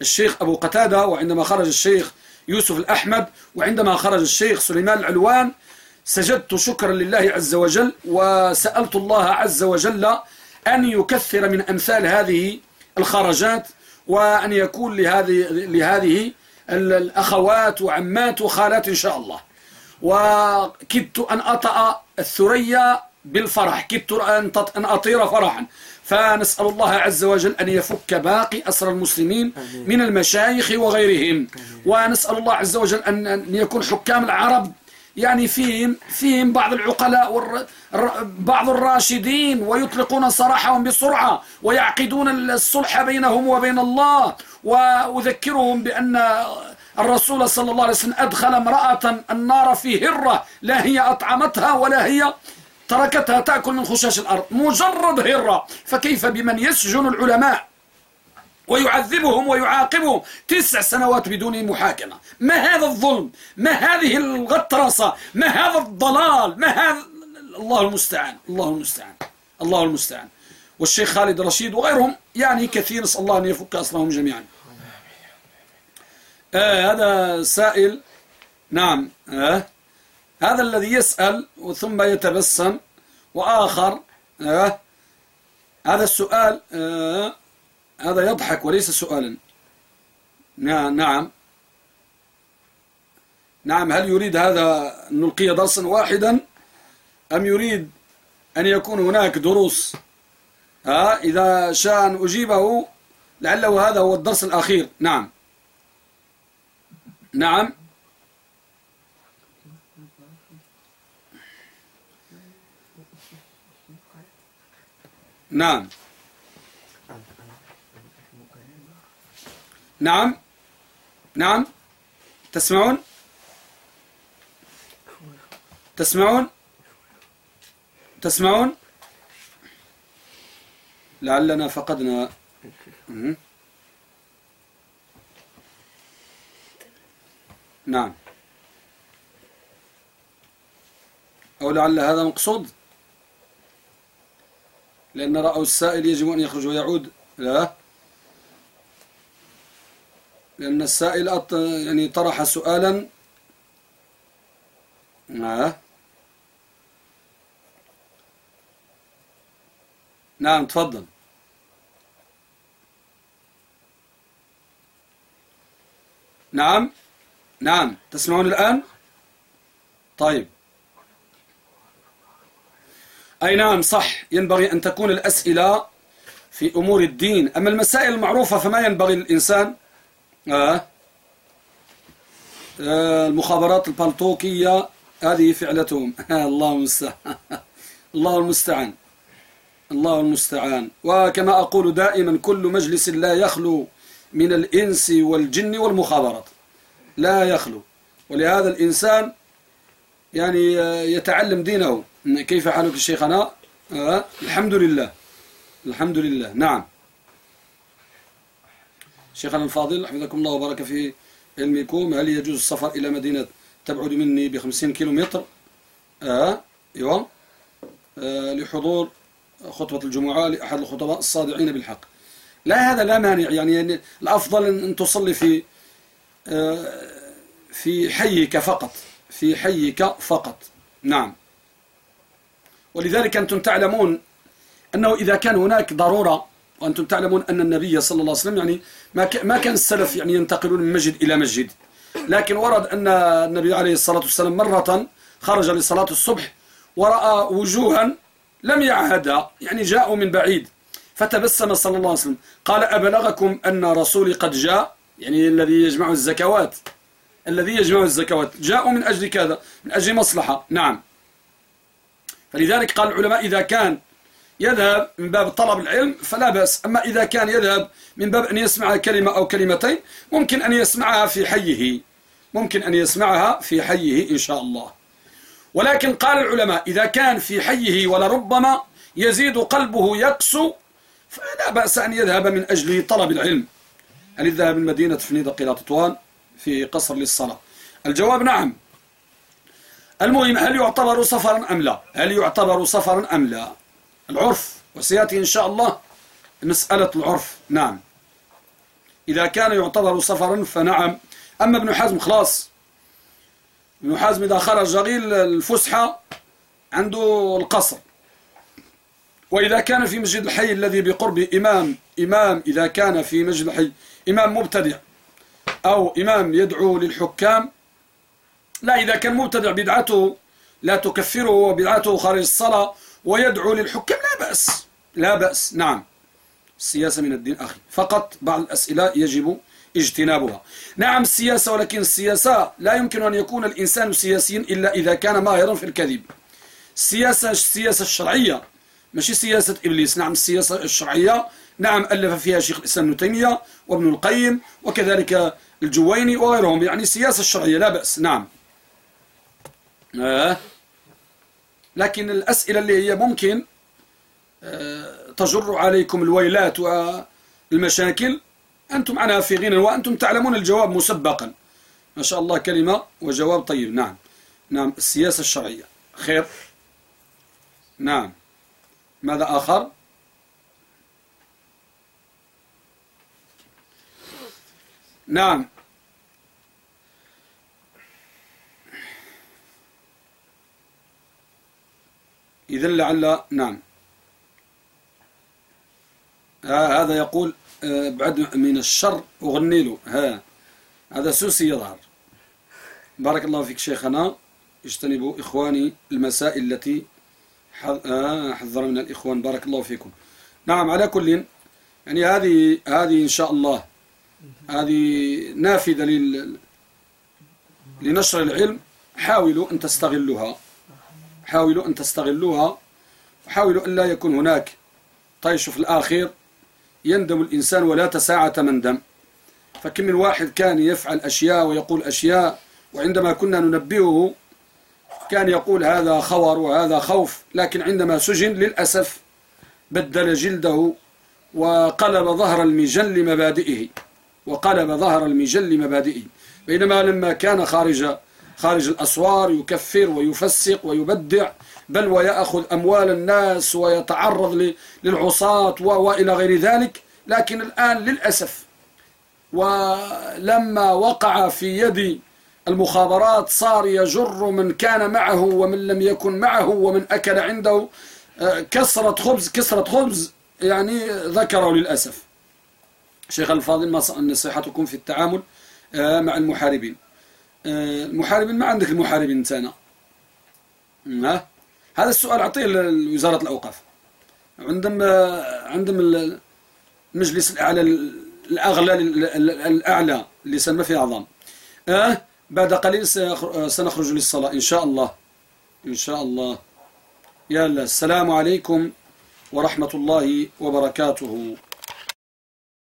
الشيخ أبو قتادة وعندما خرج الشيخ يوسف الأحمد وعندما خرج الشيخ سليمان العلوان. سجدت شكرا لله عز وجل وسألت الله عز وجل أن يكثر من أمثال هذه الخرجات وأن يكون لهذه, لهذه الأخوات وعمات وخالات إن شاء الله. وكدت أن أطأ الثريا بالفرح كدت أن أطير فرحا. فنسأل الله عز وجل أن يفك باقي أسر المسلمين من المشايخ وغيرهم. ونسأل الله عز وجل أن يكون حكام العرب يعني فيهم فيهم بعض العقلاء والر... بعض الراشدين ويطلقون سراحهم بسرعة ويعقدون الصلح بينهم وبين الله. وأذكرهم بأن الرسول صلى الله عليه وسلم أدخل امرأة النار في هرة لا هي أطعمتها ولا هي تركتها تأكل من خشاش الأرض. مجرد هرة. فكيف بمن يسجن العلماء؟ ويعذبهم ويعاقبهم تسع سنوات بدون محاكمة. ما هذا الظلم؟ ما هذه الغطرسة؟ ما هذا الضلال؟ ما هذا الله المستعان الله المستعان الله المستعان. والشيخ خالد رشيد وغيرهم يعني كثير نسأل الله أن يفك أصلهم جميعا. آه هذا سائل نعم آه هذا الذي يسأل ثم يتبسم وآخر آه هذا السؤال آه هذا يضحك وليس سؤالا. نعم. نعم هل يريد هذا أن نلقي درسا واحدا؟ أم يريد أن يكون هناك دروس؟ ها إذا شاء أن أجيبه لعله هذا هو الدرس الأخير. نعم. نعم. نعم. نعم. نعم. تسمعون؟ تسمعون؟ تسمعون؟ لعلنا فقدنا. نعم. أو لعل هذا مقصود؟ لأن رأوا السائل يجب أن يخرج ويعود. لا. لأن السائل يعني طرح سؤالا. آه. نعم تفضل. نعم نعم. تسمعون الآن؟ طيب. أي نعم صح. ينبغي أن تكون الأسئلة في أمور الدين. أما المسائل المعروفة فما ينبغي للإنسان آه. آه، المخابرات البلطوكية هذه فعلتهم. الله المستعان. الله المستعان. الله المستعان. وكما أقول دائما كل مجلس لا يخلو من الإنس والجن والمخابرات. لا يخلو. ولهذا الإنسان يعني يتعلم دينه. كيف حالك شيخنا؟ آه الحمد لله. الحمد لله. نعم. شيخنا الفاضل حفظكم الله وبارك في علمكم. هل يجوز السفر إلى مدينة تبعد مني بخمسين كيلومتر؟ آه أيوة. آه لحضور خطبة الجمعة لأحد الخطباء الصادعين بالحق. لا هذا لا مانع. يعني الأفضل أن تصلي في آه في حيك فقط. في حيك فقط. نعم. ولذلك أنتم تعلمون أنه إذا كان هناك ضرورة وأنتم تعلمون أن النبي صلى الله عليه وسلم يعني ما كان السلف يعني ينتقلون من مسجد إلى مسجد. لكن ورد أن النبي عليه الصلاة والسلام مرة خرج لصلاة الصبح ورأى وجوها لم يعهدها يعني جاءوا من بعيد. فتبسم صلى الله عليه وسلم. قال أبلغكم أن رسولي قد جاء؟ يعني الذي يجمع الزكوات. الذي يجمع الزكوات. جاءوا من أجل كذا من أجل مصلحة. نعم. فلذلك قال العلماء إذا كان يذهب من باب طلب العلم فلا بأس. أما إذا كان يذهب من باب أن يسمع كلمة أو كلمتين ممكن أن يسمعها في حيه. ممكن أن يسمعها في حيه إن شاء الله. ولكن قال العلماء إذا كان في حيه ولربما يزيد قلبه يقسو فلا بأس أن يذهب من أجل طلب العلم. هل الذهاب من مدينة فنيدق إلى تطوان في قصر للصلاة؟ الجواب نعم. المهم هل يعتبر سفرا أم لا؟ هل يعتبر سفرا أم لا؟ العرف وسيأتي إن شاء الله مسألة العرف. نعم. إذا كان يعتبر سفرا فنعم. أما ابن حزم خلاص. ابن حزم إذا خرج غير الفسحة عنده القصر. وإذا كان في مسجد الحي الذي بقرب إمام إمام إذا كان في مسجد الحي إمام مبتدع أو إمام يدعو للحكام لا إذا كان مبتدع بدعته لا تكفره وبدعته خارج الصلاة ويدعو للحكام. لا بأس لا بأس. نعم. السياسة من الدين أخي. فقط بعض الأسئلة يجب اجتنابها. نعم السياسة ولكن السياسة لا يمكن أن يكون الإنسان سياسيا إلا إذا كان ماهرا في الكذب. السياسة السياسة الشرعية ماشي سياسة إبليس. نعم السياسة الشرعية نعم ألف فيها شيخ الإسلام ابن تيمية وابن القيم وكذلك الجويني وغيرهم. يعني السياسة الشرعية لا بأس. نعم. آه. لكن الأسئلة اللي هي ممكن آه تجر عليكم الويلات والمشاكل. أنتم عنها في غنى وأنتم تعلمون الجواب مسبقا. ما شاء الله كلمة وجواب طيب. نعم. نعم. السياسة الشرعية. خير. نعم. ماذا آخر؟ نعم. إذا لعل نعم. آه هذا يقول آه بعد من الشر أغني له. ها. هذا سوسي يظهر. بارك الله فيك شيخنا. اجتنبوا إخواني المسائل التي آه، حذر من الإخوان. بارك الله فيكم. نعم على كل يعني هذه هذه إن شاء الله هذه نافذة لنشر العلم. حاولوا أن تستغلوها. حاولوا أن تستغلوها وحاولوا أن لا يكون هناك طيش في الآخر يندم الإنسان ولا تساعة مندم فكم من واحد كان يفعل أشياء ويقول أشياء وعندما كنا ننبهه كان يقول هذا خور وهذا خوف لكن عندما سجن للأسف بدل جلده وقلب ظهر المجل لمبادئه وقلب ظهر المجل لمبادئه. بينما لما كان خارج خارج الأسوار يكفر ويفسق ويبدع بل ويأخذ أموال الناس ويتعرض للعصاة وإلى غير ذلك. لكن الآن للأسف ولما وقع في يد المخابرات صار يجر من كان معه ومن لم يكن معه ومن أكل عنده آه، كسرة خبز كسرة خبز يعني ذكره للأسف. شيخ الفاضل ما نصيحتكم في التعامل آه، مع المحاربين. المحاربين ما عندك المحاربين انتانا ها؟ هذا السؤال اعطيه لوزارة الأوقاف. عندهم عندهم المجلس الأعلى الأغلى الأعلى اللي سمى في أعظام أه؟ بعد قليل سنخرج للصلاة إن شاء الله. إن شاء الله. يلا السلام عليكم ورحمة الله وبركاته.